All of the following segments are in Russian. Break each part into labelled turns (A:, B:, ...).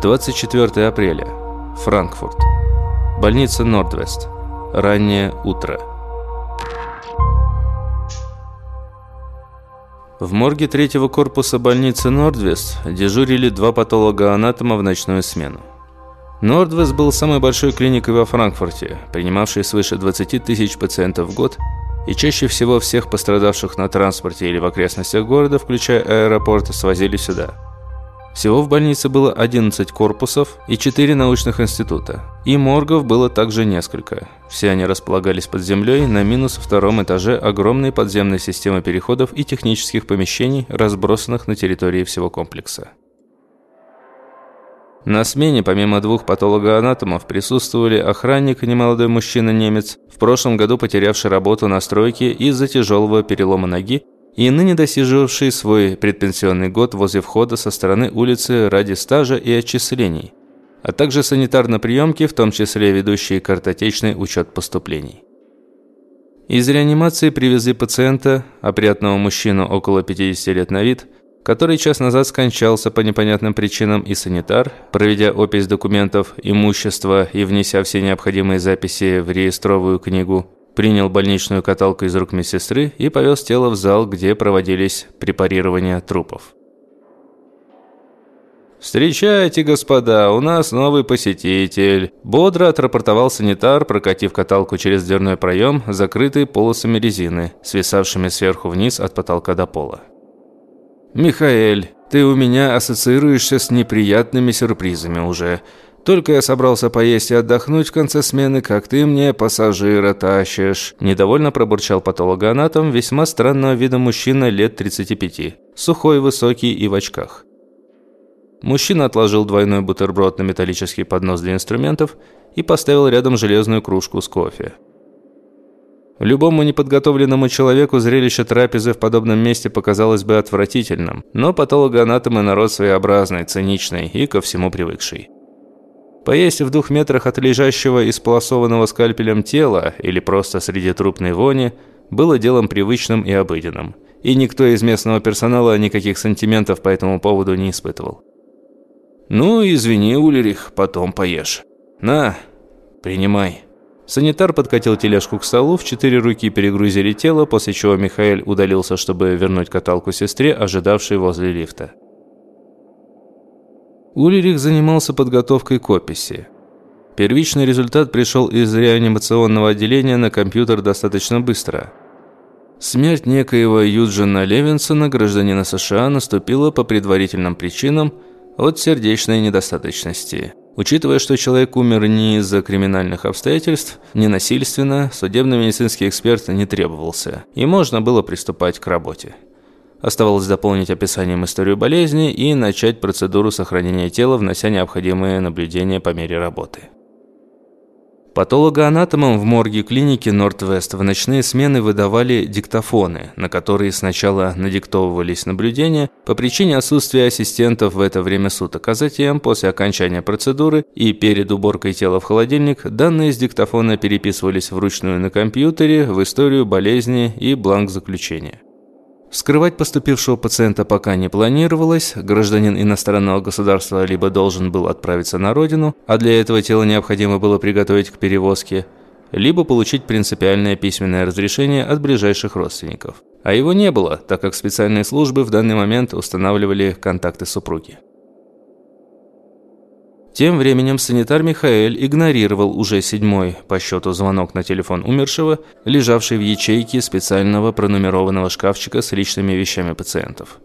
A: 24 апреля. Франкфурт. Больница Нордвест. Раннее утро. В морге третьего корпуса больницы Нордвест дежурили два патолога-анатома в ночную смену. Нордвест был самой большой клиникой во Франкфурте, принимавшей свыше 20 тысяч пациентов в год, и чаще всего всех пострадавших на транспорте или в окрестностях города, включая аэропорт, свозили сюда – всего в больнице было 11 корпусов и 4 научных института. И моргов было также несколько. Все они располагались под землей на минус втором этаже огромной подземной системы переходов и технических помещений, разбросанных на территории всего комплекса. На смене, помимо двух патологоанатомов, присутствовали охранник, немолодой мужчина-немец, в прошлом году потерявший работу на стройке из-за тяжелого перелома ноги, и ныне досиживший свой предпенсионный год возле входа со стороны улицы ради стажа и отчислений, а также санитарно-приемки, в том числе ведущие картотечный учет поступлений. Из реанимации привезли пациента, опрятного мужчину около 50 лет на вид, который час назад скончался по непонятным причинам, и санитар, проведя опись документов, имущества и внеся все необходимые записи в реестровую книгу, принял больничную каталку из рук медсестры и повез тело в зал, где проводились препарирования трупов. «Встречайте, господа, у нас новый посетитель!» Бодро отрапортовал санитар, прокатив каталку через дверной проем, закрытый полосами резины, свисавшими сверху вниз от потолка до пола. «Михаэль, ты у меня ассоциируешься с неприятными сюрпризами уже. Только я собрался поесть и отдохнуть в конце смены, как ты мне пассажира тащишь». Недовольно пробурчал патологоанатом весьма странного вида мужчина лет 35. Сухой, высокий и в очках. Мужчина отложил двойной бутерброд на металлический поднос для инструментов и поставил рядом железную кружку с кофе. Любому неподготовленному человеку зрелище трапезы в подобном месте показалось бы отвратительным, но патологоанатомы народ своеобразный, циничный и ко всему привыкший. Поесть в двух метрах от лежащего исполосованного скальпелем тела или просто среди трупной вони было делом привычным и обыденным. И никто из местного персонала никаких сантиментов по этому поводу не испытывал. «Ну, извини, Ульрих, потом поешь. На, принимай». Санитар подкатил тележку к столу, в четыре руки перегрузили тело, после чего Михаил удалился, чтобы вернуть каталку сестре, ожидавшей возле лифта. Ульрих занимался подготовкой к описи. Первичный результат пришел из реанимационного отделения на компьютер достаточно быстро. Смерть некоего Юджина Левинсона, гражданина США, наступила по предварительным причинам от сердечной недостаточности. Учитывая, что человек умер не из-за криминальных обстоятельств, не насильственно, судебно-медицинский эксперт не требовался, и можно было приступать к работе. Оставалось дополнить описанием историю болезни и начать процедуру сохранения тела, внося необходимые наблюдения по мере работы. Патологоанатомам в морге клиники Нортвест в ночные смены выдавали диктофоны, на которые сначала надиктовывались наблюдения по причине отсутствия ассистентов в это время суток, а затем, после окончания процедуры и перед уборкой тела в холодильник, данные с диктофона переписывались вручную на компьютере в историю болезни и бланк заключения. Скрывать поступившего пациента пока не планировалось, гражданин иностранного государства либо должен был отправиться на родину, а для этого тело необходимо было приготовить к перевозке, либо получить принципиальное письменное разрешение от ближайших родственников. А его не было, так как специальные службы в данный момент устанавливали контакты супруги. Тем временем санитар Михаэль игнорировал уже седьмой по счету звонок на телефон умершего, лежавший в ячейке специального пронумерованного шкафчика с личными вещами пациентов.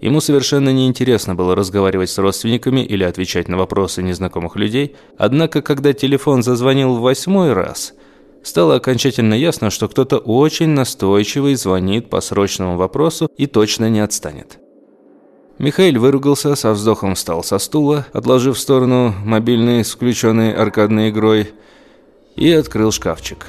A: Ему совершенно неинтересно было разговаривать с родственниками или отвечать на вопросы незнакомых людей, однако когда телефон зазвонил в восьмой раз, стало окончательно ясно, что кто-то очень настойчивый звонит по срочному вопросу и точно не отстанет. Михаил выругался, со вздохом встал со стула, отложив в сторону мобильный с включенной аркадной игрой, и открыл шкафчик.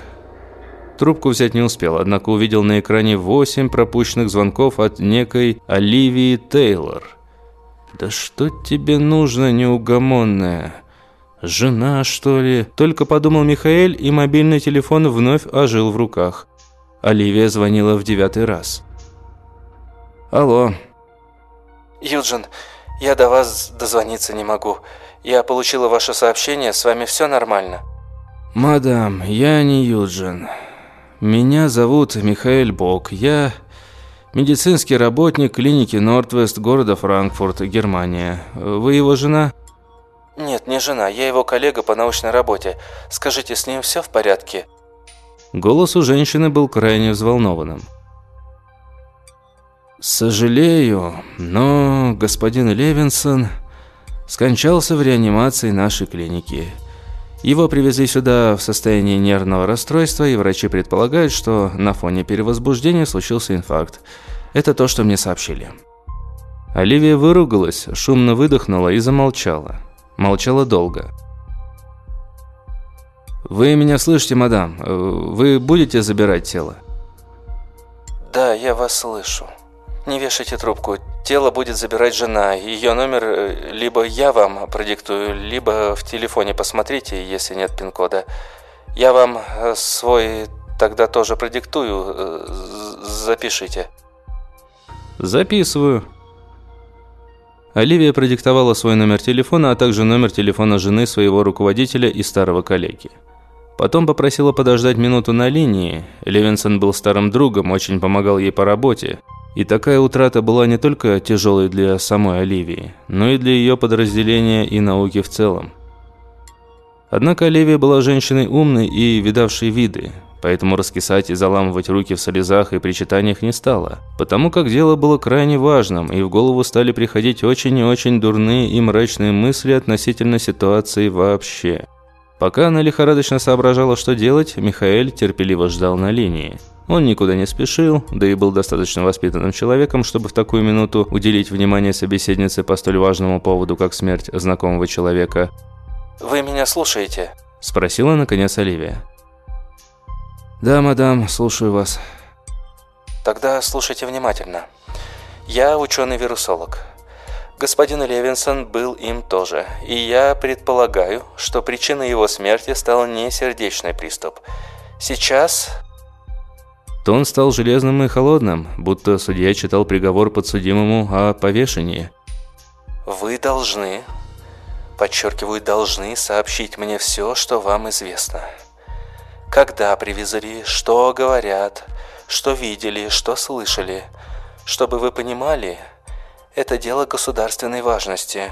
A: Трубку взять не успел, однако увидел на экране восемь пропущенных звонков от некой Оливии Тейлор. «Да что тебе нужно, неугомонная? Жена, что ли?» Только подумал Михаил, и мобильный телефон вновь ожил в руках. Оливия звонила в девятый раз. «Алло».
B: «Юджин, я до вас дозвониться не могу. Я получила ваше сообщение, с вами все нормально?»
A: «Мадам, я не Юджин. Меня зовут Михаил Бок. Я медицинский работник клиники Нортвест города Франкфурт, Германия. Вы его жена?»
B: «Нет, не жена. Я его коллега по научной работе. Скажите, с ним все в порядке?»
A: Голос у женщины был крайне взволнованным. «Сожалею, но господин Левинсон скончался в реанимации нашей клиники. Его привезли сюда в состоянии нервного расстройства, и врачи предполагают, что на фоне перевозбуждения случился инфаркт. Это то, что мне сообщили». Оливия выругалась, шумно выдохнула и замолчала. Молчала долго. «Вы меня слышите, мадам? Вы будете забирать тело?»
B: «Да, я вас слышу. Не вешайте трубку. Тело будет забирать жена. Ее номер э, либо я вам продиктую, либо в телефоне посмотрите, если нет пин-кода. Я вам э, свой тогда тоже продиктую. Э, запишите».
A: «Записываю». Оливия продиктовала свой номер телефона, а также номер телефона жены своего руководителя и старого коллеги. Потом попросила подождать минуту на линии. Левинсон был старым другом, очень помогал ей по работе. И такая утрата была не только тяжелой для самой Оливии, но и для ее подразделения и науки в целом. Однако Оливия была женщиной умной и видавшей виды, поэтому раскисать и заламывать руки в слезах и причитаниях не стала, потому как дело было крайне важным, и в голову стали приходить очень и очень дурные и мрачные мысли относительно ситуации вообще – Пока она лихорадочно соображала, что делать, Михаэль терпеливо ждал на линии. Он никуда не спешил, да и был достаточно воспитанным человеком, чтобы в такую минуту уделить внимание собеседнице по столь важному поводу, как смерть знакомого человека.
B: «Вы меня слушаете?»
A: – спросила, наконец, Оливия. «Да, мадам, слушаю вас».
B: «Тогда слушайте внимательно. Я ученый-вирусолог. Господин Левинсон был им тоже, и я предполагаю, что причиной его смерти стал не сердечный приступ. Сейчас...
A: Тон стал железным и холодным, будто судья читал приговор подсудимому о повешении.
B: «Вы должны, подчеркиваю, должны сообщить мне все, что вам известно. Когда привезли, что говорят, что видели, что слышали, чтобы вы понимали, это дело государственной важности».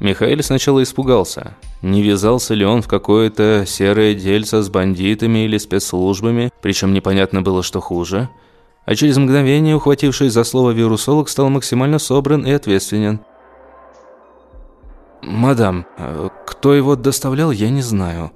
A: Михаил сначала испугался. Не вязался ли он в какое-то серое дельце с бандитами или спецслужбами, причем непонятно было, что хуже. А через мгновение, ухватившись за слово вирусолог, стал максимально собран и ответственен. «Мадам, кто его доставлял, я не знаю.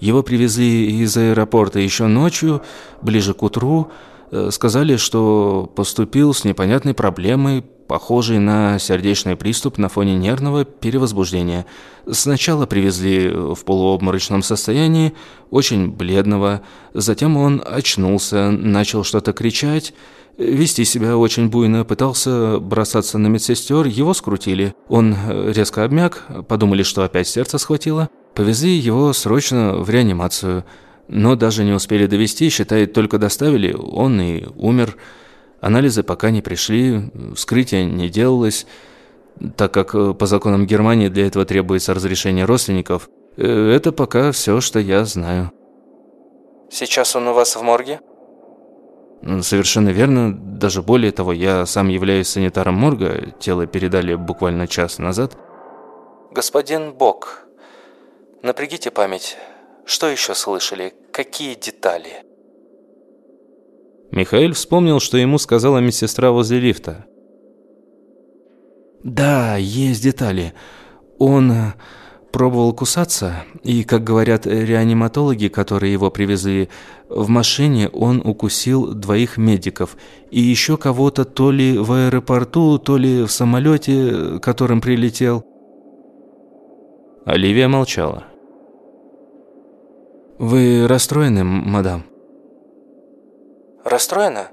A: Его привезли из аэропорта еще ночью, ближе к утру. Э, сказали, что поступил с непонятной проблемой, похожий на сердечный приступ на фоне нервного перевозбуждения. Сначала привезли в полуобморочном состоянии, очень бледного, затем он очнулся, начал что-то кричать, вести себя очень буйно, пытался бросаться на медсестер, его скрутили. Он резко обмяк, подумали, что опять сердце схватило, повезли его срочно в реанимацию. Но даже не успели довести, считает, только доставили, он и умер. Анализы пока не пришли, вскрытие не делалось, так как э, по законам Германии для этого требуется разрешение родственников. Э, это пока все, что я знаю.
B: Сейчас он у вас в морге?
A: Совершенно верно. Даже более того, я сам являюсь санитаром морга. Тело передали буквально час назад.
B: Господин Бок, напрягите память. Что еще слышали? Какие детали?
A: Михаил вспомнил, что ему сказала медсестра возле лифта. «Да, есть детали. Он э, пробовал кусаться, и, как говорят реаниматологи, которые его привезли, в машине он укусил двоих медиков и еще кого-то то ли в аэропорту, то ли в самолете, которым прилетел». Оливия молчала. «Вы расстроены, мадам?»
B: Расстроена?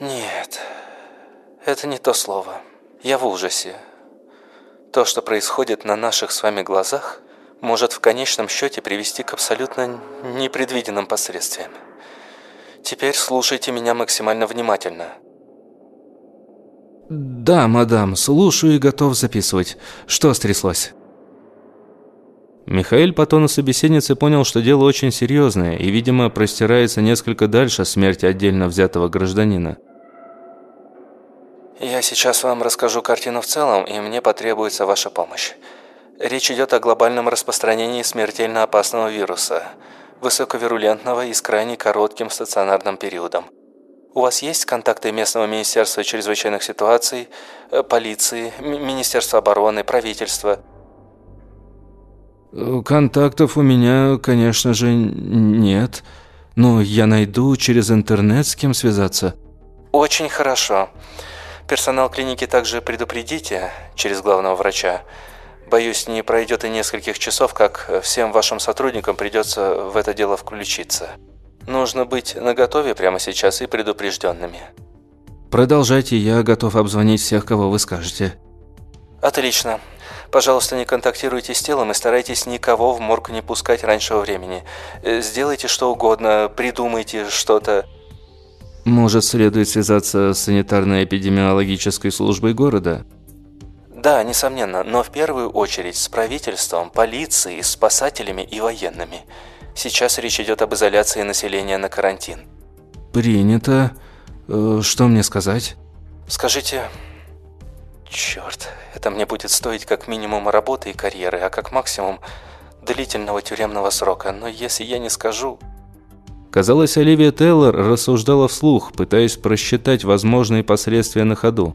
B: Нет, это не то слово. Я в ужасе. То, что происходит на наших с вами глазах, может в конечном счете привести к абсолютно непредвиденным последствиям. Теперь слушайте меня максимально внимательно.
A: «Да, мадам, слушаю и готов записывать. Что стряслось?» Михаил по тону собеседницы понял, что дело очень серьезное и, видимо, простирается несколько дальше смерти отдельно взятого гражданина.
B: «Я сейчас вам расскажу картину в целом, и мне потребуется ваша помощь. Речь идет о глобальном распространении смертельно опасного вируса, высоковирулентного и с крайне коротким стационарным периодом. У вас есть контакты местного Министерства чрезвычайных ситуаций, э, полиции, Министерства обороны, правительства?»
A: «Контактов у меня, конечно же, нет. Но я найду через интернет, с кем связаться».
B: «Очень хорошо. Персонал клиники также предупредите через главного врача. Боюсь, не пройдет и нескольких часов, как всем вашим сотрудникам придется в это дело включиться. Нужно быть наготове прямо сейчас и предупрежденными».
A: «Продолжайте, я готов обзвонить всех, кого вы скажете».
B: «Отлично. Пожалуйста, не контактируйте с телом и старайтесь никого в морг не пускать раньшего времени. Э, сделайте что угодно, придумайте что-то.
A: Может, следует связаться с санитарно-эпидемиологической службой города?
B: Да, несомненно, но в первую очередь с правительством, полицией, спасателями и военными. Сейчас речь идет об изоляции населения на карантин.
A: Принято. Э, что мне сказать?
B: Скажите, Черт, это мне будет стоить как минимум работы и карьеры, а как максимум длительного тюремного срока. Но если я не скажу...
A: Казалось, Оливия Тейлор рассуждала вслух, пытаясь просчитать возможные последствия на ходу.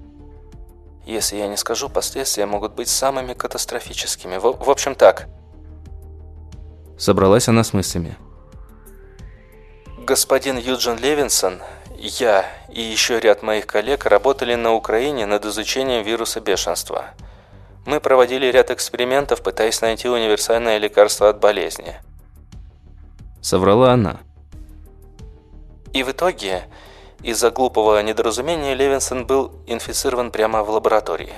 B: Если я не скажу, последствия могут быть самыми катастрофическими. В, в общем так.
A: Собралась она с мыслями.
B: Господин Юджин Левинсон я и еще ряд моих коллег работали на Украине над изучением вируса бешенства. Мы проводили ряд экспериментов, пытаясь найти универсальное лекарство от болезни.
A: Соврала она.
B: И в итоге, из-за глупого недоразумения, Левинсон был инфицирован прямо в лаборатории.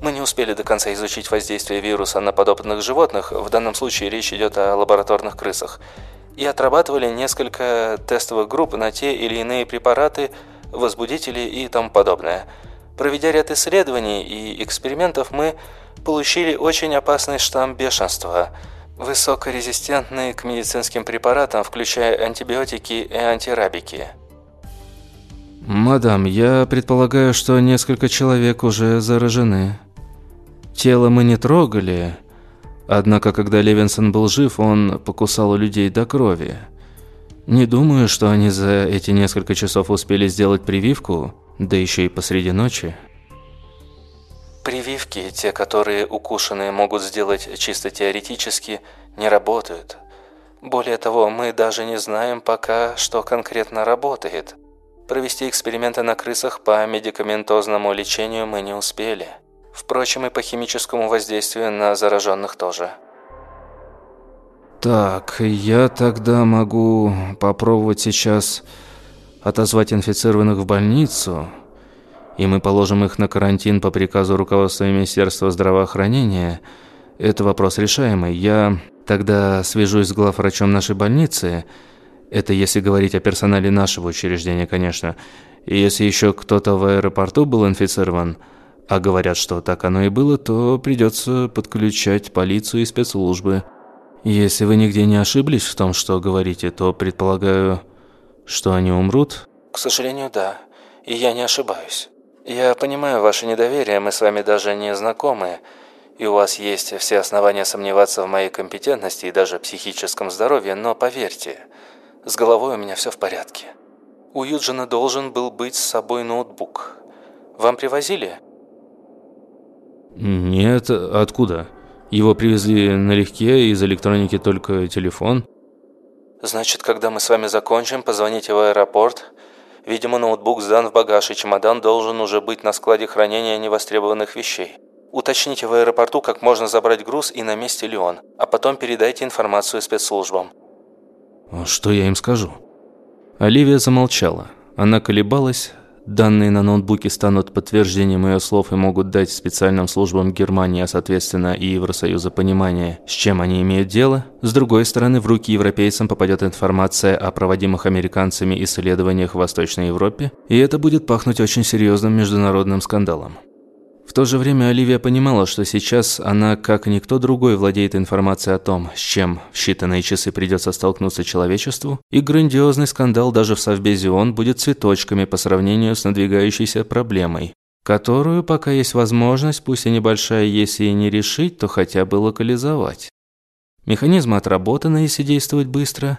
B: Мы не успели до конца изучить воздействие вируса на подопытных животных, в данном случае речь идет о лабораторных крысах, и отрабатывали несколько тестовых групп на те или иные препараты, возбудители и тому подобное. Проведя ряд исследований и экспериментов, мы получили очень опасный штамм бешенства, высокорезистентный к медицинским препаратам, включая антибиотики и антирабики.
A: «Мадам, я предполагаю, что несколько человек уже заражены. Тело мы не трогали, Однако, когда Левинсон был жив, он покусал у людей до крови. Не думаю, что они за эти несколько часов успели сделать прививку, да еще и посреди ночи.
B: Прививки, те, которые укушенные могут сделать чисто теоретически, не работают. Более того, мы даже не знаем пока, что конкретно работает. Провести эксперименты на крысах по медикаментозному лечению мы не успели. Впрочем, и по химическому воздействию на зараженных тоже.
A: Так, я тогда могу попробовать сейчас отозвать инфицированных в больницу, и мы положим их на карантин по приказу руководства Министерства здравоохранения. Это вопрос решаемый. Я тогда свяжусь с главврачом нашей больницы. Это если говорить о персонале нашего учреждения, конечно. И если еще кто-то в аэропорту был инфицирован – а говорят, что так оно и было, то придется подключать полицию и спецслужбы. Если вы нигде не ошиблись в том, что говорите, то предполагаю, что они умрут?
B: К сожалению, да. И я не ошибаюсь. Я понимаю ваше недоверие, мы с вами даже не знакомы, и у вас есть все основания сомневаться в моей компетентности и даже психическом здоровье, но поверьте, с головой у меня все в порядке. У Юджина должен был быть с собой ноутбук. Вам привозили?
A: «Нет, откуда? Его привезли налегке, из электроники только телефон».
B: «Значит, когда мы с вами закончим, позвоните в аэропорт. Видимо, ноутбук сдан в багаж, и чемодан должен уже быть на складе хранения невостребованных вещей. Уточните в аэропорту, как можно забрать груз и на месте ли он, а потом передайте информацию спецслужбам».
A: «Что я им скажу?» Оливия замолчала. Она колебалась, Данные на ноутбуке станут подтверждением ее слов и могут дать специальным службам Германии, а соответственно и Евросоюза понимание, с чем они имеют дело. С другой стороны, в руки европейцам попадет информация о проводимых американцами исследованиях в Восточной Европе, и это будет пахнуть очень серьезным международным скандалом. То же время Оливия понимала, что сейчас она, как никто другой, владеет информацией о том, с чем в считанные часы придется столкнуться человечеству, и грандиозный скандал даже в Совбезе ООН будет цветочками по сравнению с надвигающейся проблемой, которую, пока есть возможность, пусть и небольшая, если и не решить, то хотя бы локализовать. Механизмы отработаны, если действовать быстро.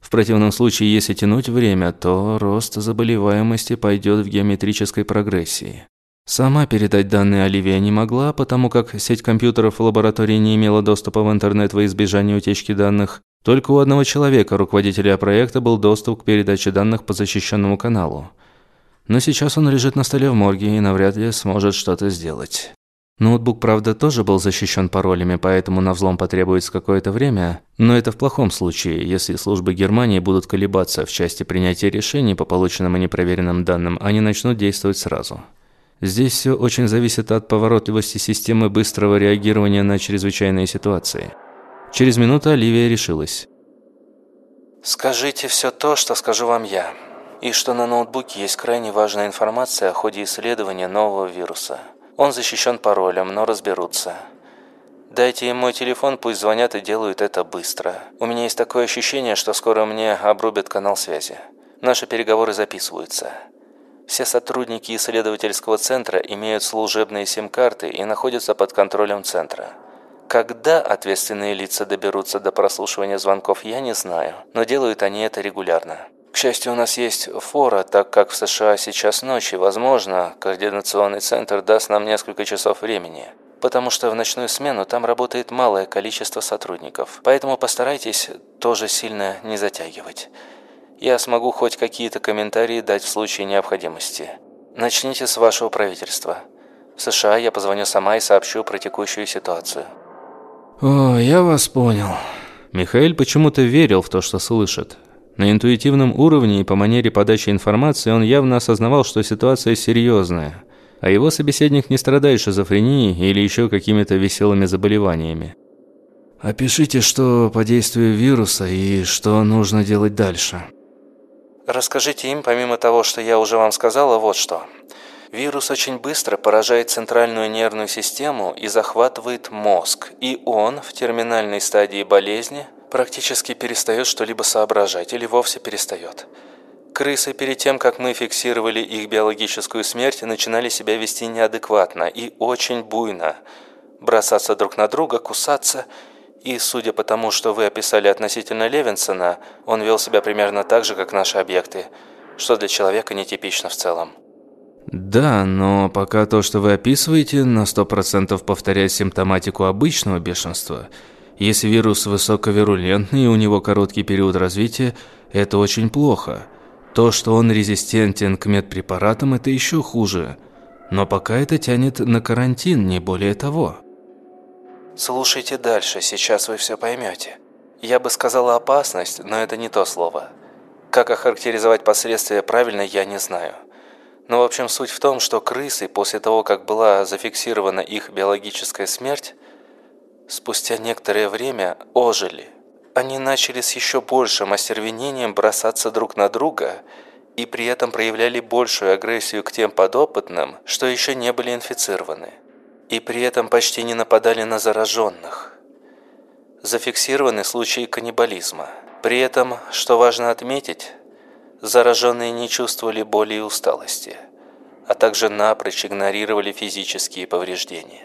A: В противном случае, если тянуть время, то рост заболеваемости пойдет в геометрической прогрессии. Сама передать данные Оливия не могла, потому как сеть компьютеров в лаборатории не имела доступа в интернет во избежание утечки данных. Только у одного человека, руководителя проекта, был доступ к передаче данных по защищенному каналу. Но сейчас он лежит на столе в морге и навряд ли сможет что-то сделать. Ноутбук, правда, тоже был защищен паролями, поэтому на взлом потребуется какое-то время, но это в плохом случае, если службы Германии будут колебаться в части принятия решений по полученным и непроверенным данным, они начнут действовать сразу. Здесь все очень зависит от поворотливости системы быстрого реагирования на чрезвычайные ситуации. Через минуту Оливия решилась.
B: «Скажите все то, что скажу вам я, и что на ноутбуке есть крайне важная информация о ходе исследования нового вируса. Он защищен паролем, но разберутся. Дайте им мой телефон, пусть звонят и делают это быстро. У меня есть такое ощущение, что скоро мне обрубят канал связи. Наши переговоры записываются». Все сотрудники исследовательского центра имеют служебные сим-карты и находятся под контролем центра. Когда ответственные лица доберутся до прослушивания звонков, я не знаю, но делают они это регулярно. К счастью, у нас есть фора, так как в США сейчас ночь, и, возможно, координационный центр даст нам несколько часов времени. Потому что в ночную смену там работает малое количество сотрудников. Поэтому постарайтесь тоже сильно не затягивать я смогу хоть какие-то комментарии дать в случае необходимости. Начните с вашего правительства. В США я позвоню сама и сообщу про текущую ситуацию».
A: «О, я вас понял». Михаил почему-то верил в то, что слышит. На интуитивном уровне и по манере подачи информации он явно осознавал, что ситуация серьезная, а его собеседник не страдает шизофренией или еще какими-то веселыми заболеваниями. «Опишите, что по действию вируса и что нужно делать дальше».
B: Расскажите им, помимо того, что я уже вам сказала, вот что. Вирус очень быстро поражает центральную нервную систему и захватывает мозг, и он в терминальной стадии болезни практически перестает что-либо соображать или вовсе перестает. Крысы перед тем, как мы фиксировали их биологическую смерть, начинали себя вести неадекватно и очень буйно. Бросаться друг на друга, кусаться – и судя по тому, что вы описали относительно Левинсона, он вел себя примерно так же, как наши объекты, что для человека нетипично в целом.
A: Да, но пока то, что вы описываете, на 100% повторяет симптоматику обычного бешенства. Если вирус высоковирулентный и у него короткий период развития, это очень плохо. То, что он резистентен к медпрепаратам, это еще хуже. Но пока это тянет на карантин, не более того.
B: Слушайте дальше, сейчас вы все поймете. Я бы сказала опасность, но это не то слово. Как охарактеризовать последствия правильно, я не знаю. Но в общем суть в том, что крысы после того, как была зафиксирована их биологическая смерть, спустя некоторое время ожили. Они начали с еще большим остервенением бросаться друг на друга и при этом проявляли большую агрессию к тем подопытным, что еще не были инфицированы и при этом почти не нападали на зараженных. Зафиксированы случаи каннибализма. При этом, что важно отметить, зараженные не чувствовали боли и усталости, а также напрочь игнорировали физические повреждения.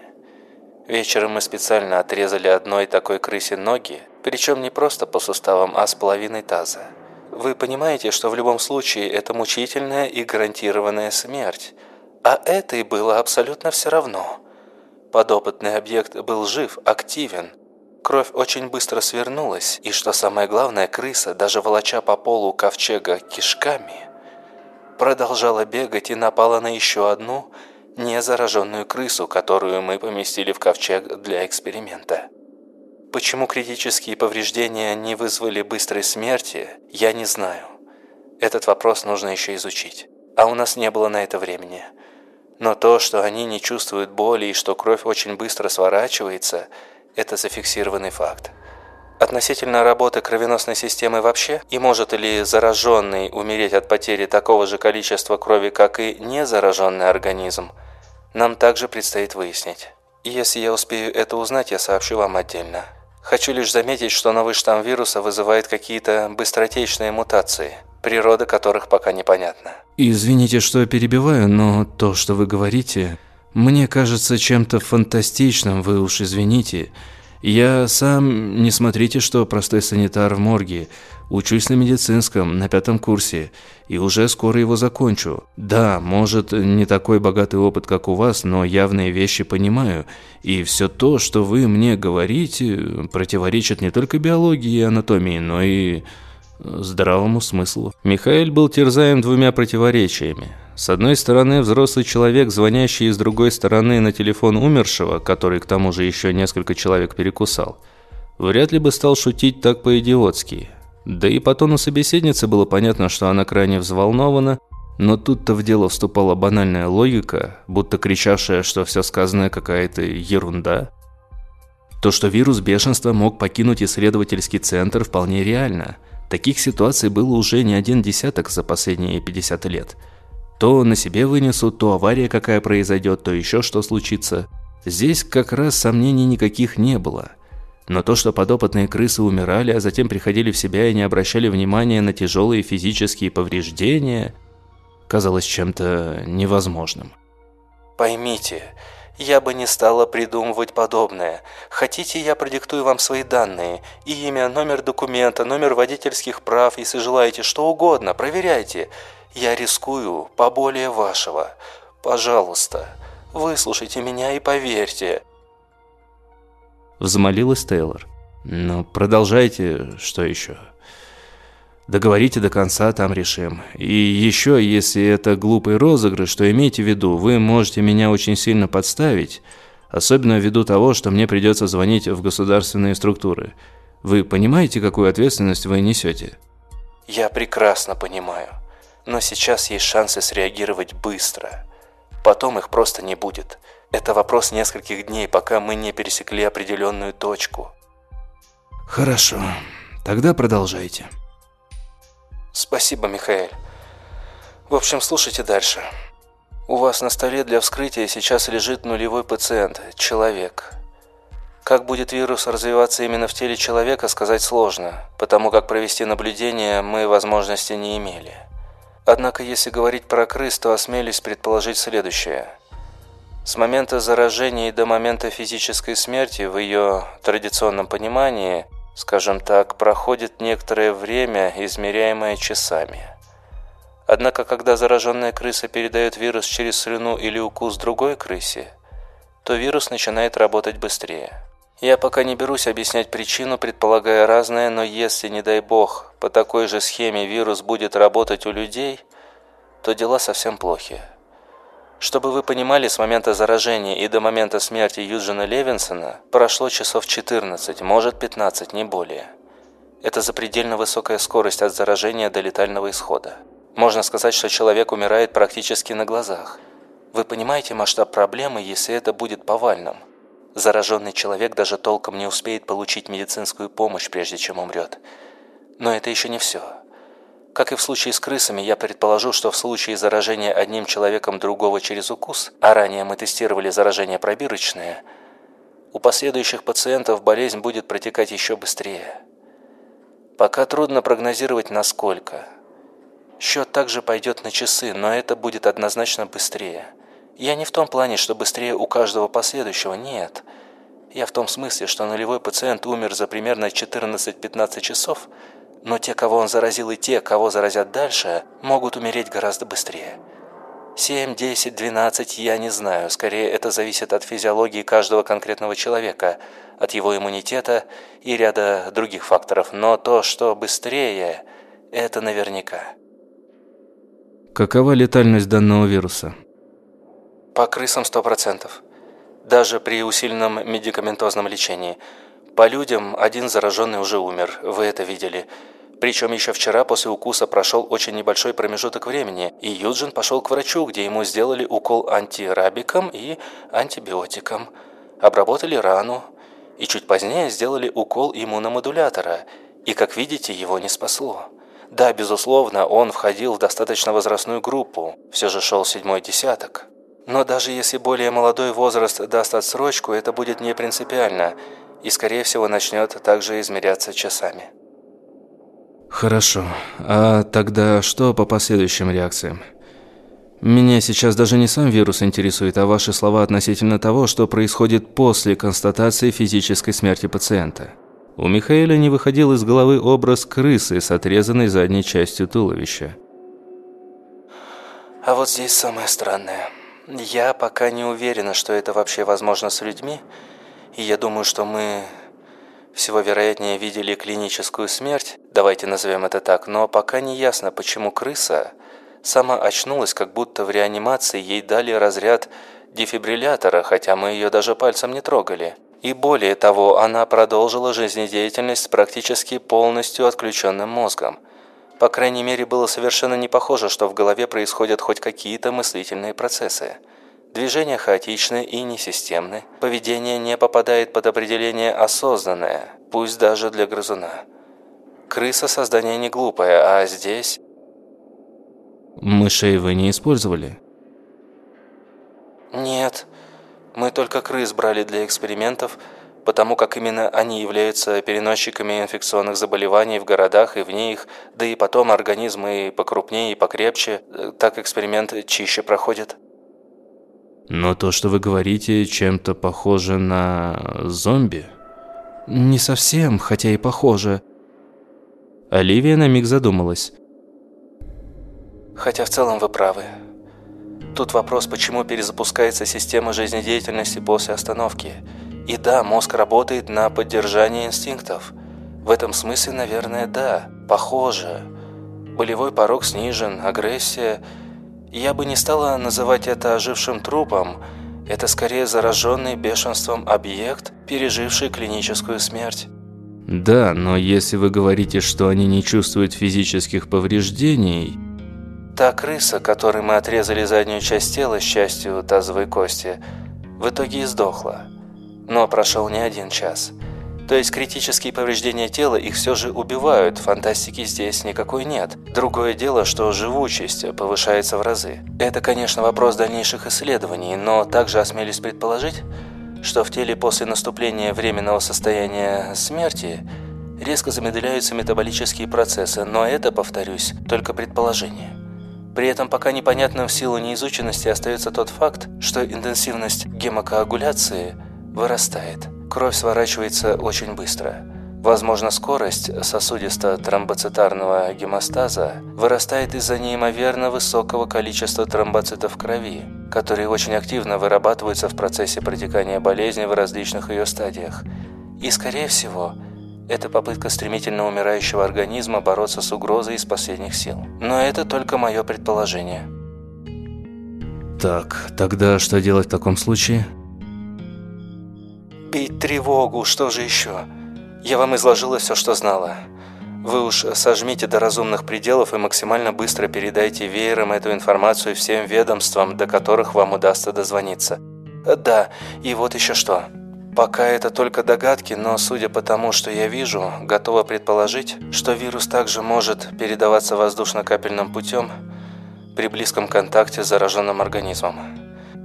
B: Вечером мы специально отрезали одной такой крысе ноги, причем не просто по суставам, а с половиной таза. Вы понимаете, что в любом случае это мучительная и гарантированная смерть, а этой было абсолютно все равно – Подопытный объект был жив, активен. Кровь очень быстро свернулась, и что самое главное, крыса, даже волоча по полу ковчега кишками, продолжала бегать и напала на еще одну незараженную крысу, которую мы поместили в ковчег для эксперимента. Почему критические повреждения не вызвали быстрой смерти, я не знаю. Этот вопрос нужно еще изучить. а у нас не было на это времени. Но то, что они не чувствуют боли и что кровь очень быстро сворачивается, это зафиксированный факт. Относительно работы кровеносной системы вообще, и может ли зараженный умереть от потери такого же количества крови, как и незараженный организм, нам также предстоит выяснить. И если я успею это узнать, я сообщу вам отдельно. Хочу лишь заметить, что новый штамм вируса вызывает какие-то быстротечные мутации, природа которых пока непонятна.
A: Извините, что перебиваю, но то, что вы говорите, мне кажется чем-то фантастичным, вы уж извините. Я сам, не смотрите, что простой санитар в морге. Учусь на медицинском, на пятом курсе, и уже скоро его закончу. Да, может, не такой богатый опыт, как у вас, но явные вещи понимаю. И все то, что вы мне говорите, противоречит не только биологии и анатомии, но и здравому смыслу. Михаил был терзаем двумя противоречиями. С одной стороны, взрослый человек, звонящий с другой стороны на телефон умершего, который к тому же еще несколько человек перекусал, вряд ли бы стал шутить так по-идиотски. Да и по тону собеседницы было понятно, что она крайне взволнована, но тут-то в дело вступала банальная логика, будто кричавшая, что все сказанное какая-то ерунда. То, что вирус бешенства мог покинуть исследовательский центр, вполне реально. Таких ситуаций было уже не один десяток за последние 50 лет. То на себе вынесут, то авария какая произойдет, то еще что случится. Здесь как раз сомнений никаких не было – но то, что подопытные крысы умирали, а затем приходили в себя и не обращали внимания на тяжелые физические повреждения, казалось чем-то невозможным.
B: «Поймите, я бы не стала придумывать подобное. Хотите, я продиктую вам свои данные? Имя, номер документа, номер водительских прав, если желаете, что угодно, проверяйте. Я рискую поболее вашего. Пожалуйста, выслушайте меня и поверьте».
A: Взмолилась Тейлор. «Ну, продолжайте, что еще?» Договорите до конца, там решим. И еще, если это глупый розыгрыш, то имейте в виду, вы можете меня очень сильно подставить, особенно ввиду того, что мне придется звонить в государственные структуры. Вы понимаете, какую ответственность вы несете?
B: Я прекрасно понимаю, но сейчас есть шансы среагировать быстро. Потом их просто не будет. Это вопрос нескольких дней, пока мы не пересекли определенную точку.
A: Хорошо. Тогда продолжайте.
B: Спасибо, Михаил. В общем, слушайте дальше. У вас на столе для вскрытия сейчас лежит нулевой пациент, человек. Как будет вирус развиваться именно в теле человека, сказать сложно, потому как провести наблюдение мы возможности не имели. Однако, если говорить про крыс, то осмелюсь предположить следующее – с момента заражения и до момента физической смерти в ее традиционном понимании, скажем так, проходит некоторое время, измеряемое часами. Однако, когда зараженная крыса передает вирус через слюну или укус другой крысе, то вирус начинает работать быстрее. Я пока не берусь объяснять причину, предполагая разное, но если, не дай бог, по такой же схеме вирус будет работать у людей, то дела совсем плохи. Чтобы вы понимали, с момента заражения и до момента смерти Юджина Левинсона прошло часов 14, может 15, не более. Это запредельно высокая скорость от заражения до летального исхода. Можно сказать, что человек умирает практически на глазах. Вы понимаете масштаб проблемы, если это будет повальным? Зараженный человек даже толком не успеет получить медицинскую помощь, прежде чем умрет. Но это еще не все. Как и в случае с крысами, я предположу, что в случае заражения одним человеком другого через укус, а ранее мы тестировали заражение пробирочное, у последующих пациентов болезнь будет протекать еще быстрее. Пока трудно прогнозировать насколько. Счет также пойдет на часы, но это будет однозначно быстрее. Я не в том плане, что быстрее у каждого последующего, нет. Я в том смысле, что нулевой пациент умер за примерно 14-15 часов – но те, кого он заразил, и те, кого заразят дальше, могут умереть гораздо быстрее. 7, 10, 12 я не знаю. Скорее, это зависит от физиологии каждого конкретного человека, от его иммунитета и ряда других факторов. Но то, что быстрее, это наверняка.
A: Какова летальность данного вируса?
B: По крысам 100%. Даже при усиленном медикаментозном лечении – по людям один зараженный уже умер, вы это видели. Причем еще вчера после укуса прошел очень небольшой промежуток времени, и Юджин пошел к врачу, где ему сделали укол антирабиком и антибиотиком. Обработали рану, и чуть позднее сделали укол иммуномодулятора, и, как видите, его не спасло. Да, безусловно, он входил в достаточно возрастную группу, все же шел седьмой десяток. Но даже если более молодой возраст даст отсрочку, это будет не принципиально, и, скорее всего, начнет также измеряться часами.
A: Хорошо. А тогда что по последующим реакциям? Меня сейчас даже не сам вирус интересует, а ваши слова относительно того, что происходит после констатации физической смерти пациента. У Михаила не выходил из головы образ крысы с отрезанной задней частью туловища.
B: А вот здесь самое странное. Я пока не уверена, что это вообще возможно с людьми, и я думаю, что мы всего вероятнее видели клиническую смерть, давайте назовем это так, но пока не ясно, почему крыса сама очнулась, как будто в реанимации ей дали разряд дефибриллятора, хотя мы ее даже пальцем не трогали. И более того, она продолжила жизнедеятельность с практически полностью отключенным мозгом. По крайней мере, было совершенно не похоже, что в голове происходят хоть какие-то мыслительные процессы. Движения хаотичны и несистемны. Поведение не попадает под определение «осознанное», пусть даже для грызуна. Крыса – создание не глупое, а здесь...
A: Мышей вы не использовали?
B: Нет. Мы только крыс брали для экспериментов, потому как именно они являются переносчиками инфекционных заболеваний в городах и вне их, да и потом организмы покрупнее и покрепче, э, так эксперимент чище проходит.
A: Но то, что вы говорите, чем-то похоже на зомби? Не совсем, хотя и похоже. Оливия на миг задумалась.
B: Хотя в целом вы правы. Тут вопрос, почему перезапускается система жизнедеятельности после остановки. И да, мозг работает на поддержание инстинктов. В этом смысле, наверное, да, похоже. Болевой порог снижен, агрессия – я бы не стала называть это ожившим трупом. Это скорее зараженный бешенством объект, переживший клиническую смерть.
A: Да, но если вы говорите, что они не чувствуют физических повреждений...
B: Та крыса, которой мы отрезали заднюю часть тела с частью тазовой кости, в итоге и сдохла. Но прошел не один час. То есть критические повреждения тела их все же убивают, фантастики здесь никакой нет. Другое дело, что живучесть повышается в разы. Это, конечно, вопрос дальнейших исследований, но также осмелюсь предположить, что в теле после наступления временного состояния смерти резко замедляются метаболические процессы, но это, повторюсь, только предположение. При этом пока непонятным в силу неизученности остается тот факт, что интенсивность гемокоагуляции вырастает. Кровь сворачивается очень быстро. Возможно, скорость сосудисто-тромбоцитарного гемостаза вырастает из-за неимоверно высокого количества тромбоцитов в крови, которые очень активно вырабатываются в процессе протекания болезни в различных ее стадиях. И, скорее всего, это попытка стремительно умирающего организма бороться с угрозой из последних сил. Но это только мое предположение.
A: Так, тогда что делать в таком случае?
B: Бить тревогу, что же еще? Я вам изложила все, что знала. Вы уж сожмите до разумных пределов и максимально быстро передайте веером эту информацию всем ведомствам, до которых вам удастся дозвониться. Да, и вот еще что. Пока это только догадки, но судя по тому, что я вижу, готова предположить, что вирус также может передаваться воздушно-капельным путем при близком контакте с зараженным организмом.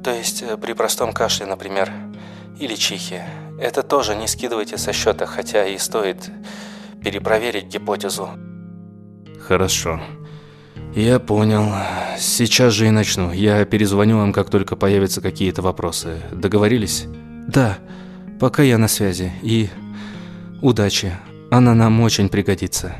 B: То есть э, при простом кашле, например или чихи. Это тоже не скидывайте со счета, хотя и стоит перепроверить гипотезу.
A: Хорошо. Я понял. Сейчас же и начну. Я перезвоню вам, как только появятся какие-то вопросы. Договорились? Да. Пока я на связи. И удачи. Она нам очень пригодится.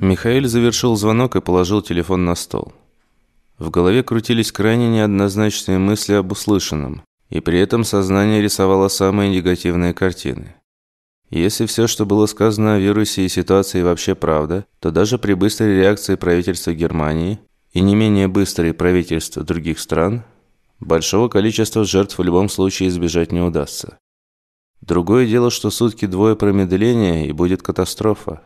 A: Михаил завершил звонок и положил телефон на стол. В голове крутились крайне неоднозначные мысли об услышанном, и при этом сознание рисовало самые негативные картины. Если все, что было сказано о вирусе и ситуации вообще правда, то даже при быстрой реакции правительства Германии и не менее быстрой правительства других стран, большого количества жертв в любом случае избежать не удастся. Другое дело, что сутки двое промедления и будет катастрофа.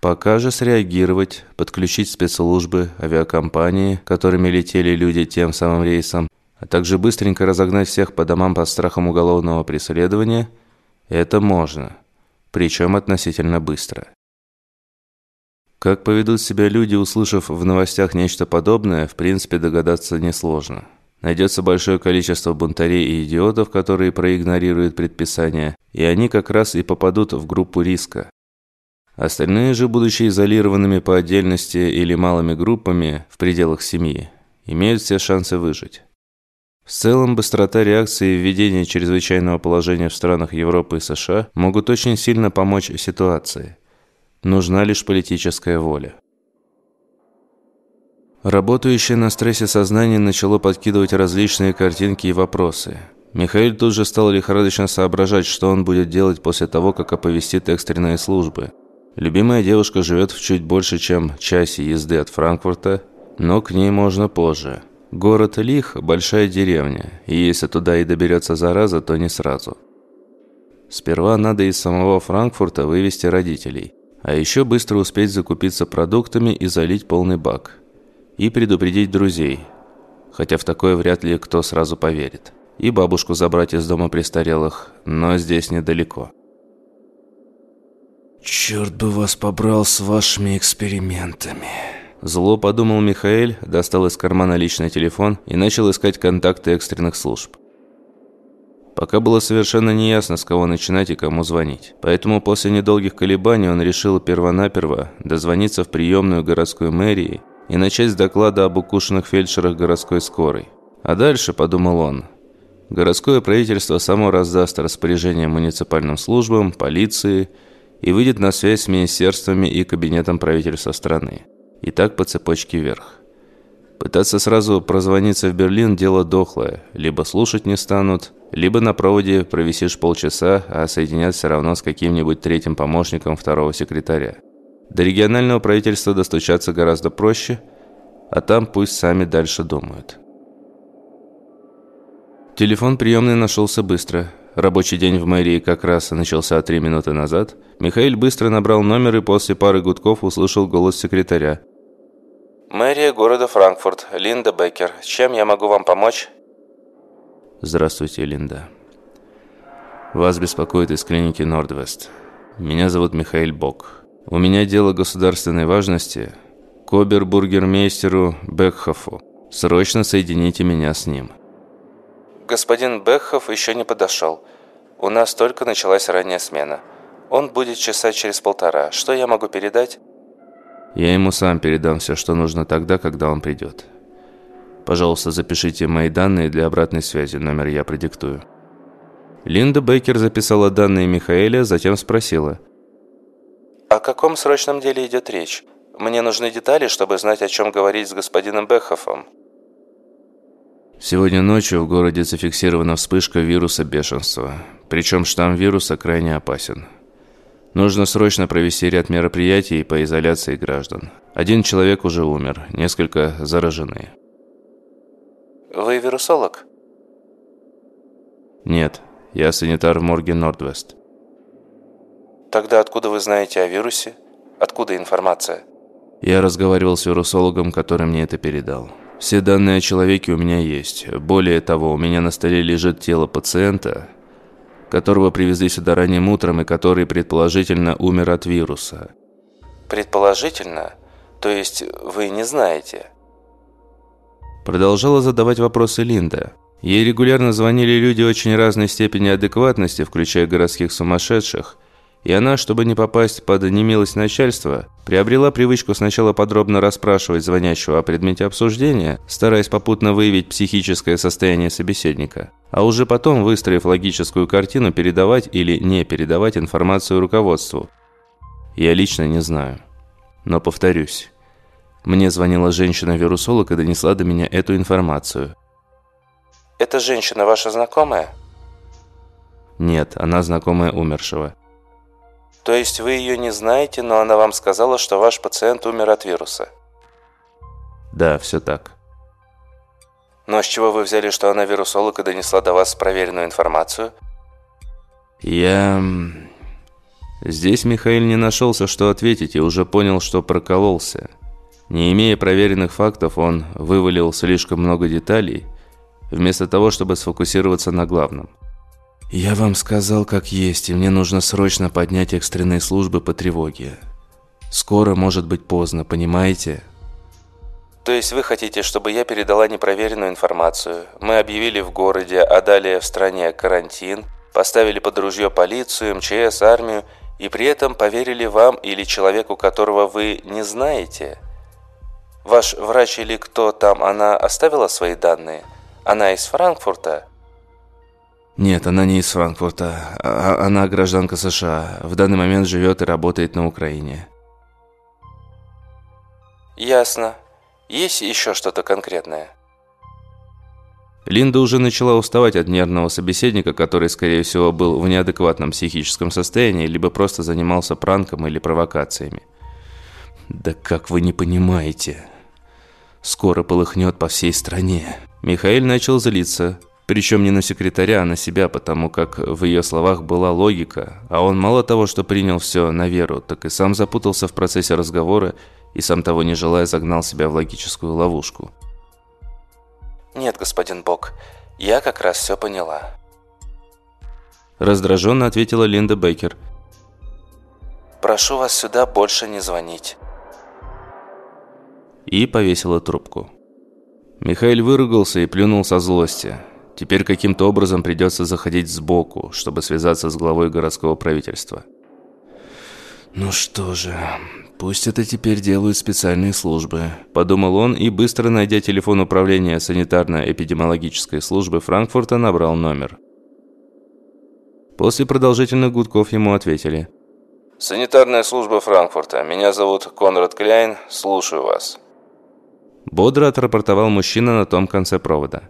A: Пока же среагировать, подключить спецслужбы, авиакомпании, которыми летели люди тем самым рейсом, а также быстренько разогнать всех по домам под страхом уголовного преследования, это можно, причем относительно быстро. Как поведут себя люди, услышав в новостях нечто подобное, в принципе догадаться несложно. Найдется большое количество бунтарей и идиотов, которые проигнорируют предписания, и они как раз и попадут в группу риска. Остальные же, будучи изолированными по отдельности или малыми группами в пределах семьи, имеют все шансы выжить. В целом, быстрота реакции и введение чрезвычайного положения в странах Европы и США могут очень сильно помочь ситуации. Нужна лишь политическая воля. Работающее на стрессе сознание начало подкидывать различные картинки и вопросы. Михаил тут же стал лихорадочно соображать, что он будет делать после того, как оповестит экстренные службы – Любимая девушка живет в чуть больше, чем часе езды от Франкфурта, но к ней можно позже. Город Лих – большая деревня, и если туда и доберется зараза, то не сразу. Сперва надо из самого Франкфурта вывести родителей, а еще быстро успеть закупиться продуктами и залить полный бак. И предупредить друзей, хотя в такое вряд ли кто сразу поверит. И бабушку забрать из дома престарелых, но здесь недалеко.
C: «Черт бы вас побрал с вашими экспериментами!»
A: Зло подумал Михаил, достал из кармана личный телефон и начал искать контакты экстренных служб. Пока было совершенно неясно, с кого начинать и кому звонить. Поэтому после недолгих колебаний он решил первонаперво дозвониться в приемную городской мэрии и начать с доклада об укушенных фельдшерах городской скорой. А дальше, подумал он, городское правительство само раздаст распоряжение муниципальным службам, полиции – и выйдет на связь с министерствами и кабинетом правительства страны. И так по цепочке вверх. Пытаться сразу прозвониться в Берлин – дело дохлое. Либо слушать не станут, либо на проводе провисишь полчаса, а соединят все равно с каким-нибудь третьим помощником второго секретаря. До регионального правительства достучаться гораздо проще, а там пусть сами дальше думают. Телефон приемный нашелся быстро. Рабочий день в мэрии как раз начался три минуты назад. Михаил быстро набрал номер и после пары гудков услышал голос секретаря.
B: «Мэрия города Франкфурт, Линда Беккер. Чем я могу вам помочь?»
A: «Здравствуйте, Линда. Вас беспокоит из клиники Нордвест. Меня зовут Михаил Бок. У меня дело государственной важности к обербургермейстеру Бекхофу. Срочно соедините меня с ним».
B: Господин Бехов еще не подошел. У нас только началась ранняя смена. Он будет часа через полтора. Что я могу передать?
A: Я ему сам передам все, что нужно тогда, когда он придет. Пожалуйста, запишите мои данные для обратной связи. Номер я продиктую. Линда Бейкер записала данные Михаэля, затем спросила.
B: «О каком срочном деле идет речь? Мне нужны детали, чтобы знать, о чем говорить с господином Бехофом».
A: Сегодня ночью в городе зафиксирована вспышка вируса бешенства. Причем штамм вируса крайне опасен. Нужно срочно провести ряд мероприятий по изоляции граждан. Один человек уже умер, несколько заражены.
B: Вы вирусолог?
A: Нет, я санитар в морге Нордвест.
B: Тогда откуда вы знаете о вирусе? Откуда информация?
A: Я разговаривал с вирусологом, который мне это передал. Все данные о человеке у меня есть. Более того, у меня на столе лежит тело пациента, которого привезли сюда ранним утром и который, предположительно, умер от вируса.
B: Предположительно? То есть вы не знаете?
A: Продолжала задавать вопросы Линда. Ей регулярно звонили люди очень разной степени адекватности, включая городских сумасшедших – и она, чтобы не попасть под немилость начальства, приобрела привычку сначала подробно расспрашивать звонящего о предмете обсуждения, стараясь попутно выявить психическое состояние собеседника, а уже потом, выстроив логическую картину, передавать или не передавать информацию руководству. Я лично не знаю. Но повторюсь. Мне звонила женщина-вирусолог и донесла до меня эту информацию.
B: «Эта женщина ваша знакомая?»
A: Нет, она знакомая умершего.
B: То есть вы ее не знаете, но она вам сказала, что ваш пациент умер от вируса?
A: Да, все так.
B: Но с чего вы взяли, что она вирусолог и донесла до вас проверенную информацию?
A: Я... Здесь Михаил не нашелся, что ответить, и уже понял, что прокололся. Не имея проверенных фактов, он вывалил слишком много деталей, вместо того, чтобы сфокусироваться на главном. «Я вам сказал, как есть, и мне нужно срочно поднять экстренные службы по тревоге. Скоро может быть поздно, понимаете?»
B: То есть вы хотите, чтобы я передала непроверенную информацию? Мы объявили в городе, а далее в стране карантин, поставили под ружье полицию, МЧС, армию, и при этом поверили вам или человеку, которого вы не знаете? Ваш врач или кто там, она оставила свои данные? Она из Франкфурта?
A: Нет, она не из Франкфурта. А, а она гражданка США. В данный момент живет и работает на Украине.
B: Ясно. Есть еще что-то конкретное?
A: Линда уже начала уставать от нервного собеседника, который, скорее всего, был в неадекватном психическом состоянии, либо просто занимался пранком или провокациями. «Да как вы не понимаете? Скоро полыхнет по всей стране». Михаил начал злиться, причем не на секретаря, а на себя, потому как в ее словах была логика, а он мало того, что принял все на веру, так и сам запутался в процессе разговора и сам того не желая загнал себя в логическую ловушку.
B: «Нет, господин Бог, я как раз все поняла».
A: Раздраженно ответила Линда Бейкер.
B: «Прошу вас сюда больше не звонить».
A: И повесила трубку. Михаил выругался и плюнул со злости. Теперь каким-то образом придется заходить сбоку, чтобы связаться с главой городского правительства. «Ну что же, «Пусть это теперь делают специальные службы», – подумал он и, быстро найдя телефон управления санитарно-эпидемиологической службы Франкфурта, набрал номер. После продолжительных гудков ему ответили.
B: «Санитарная служба Франкфурта. Меня зовут Конрад Кляйн. Слушаю вас».
A: Бодро отрапортовал мужчина на том конце провода.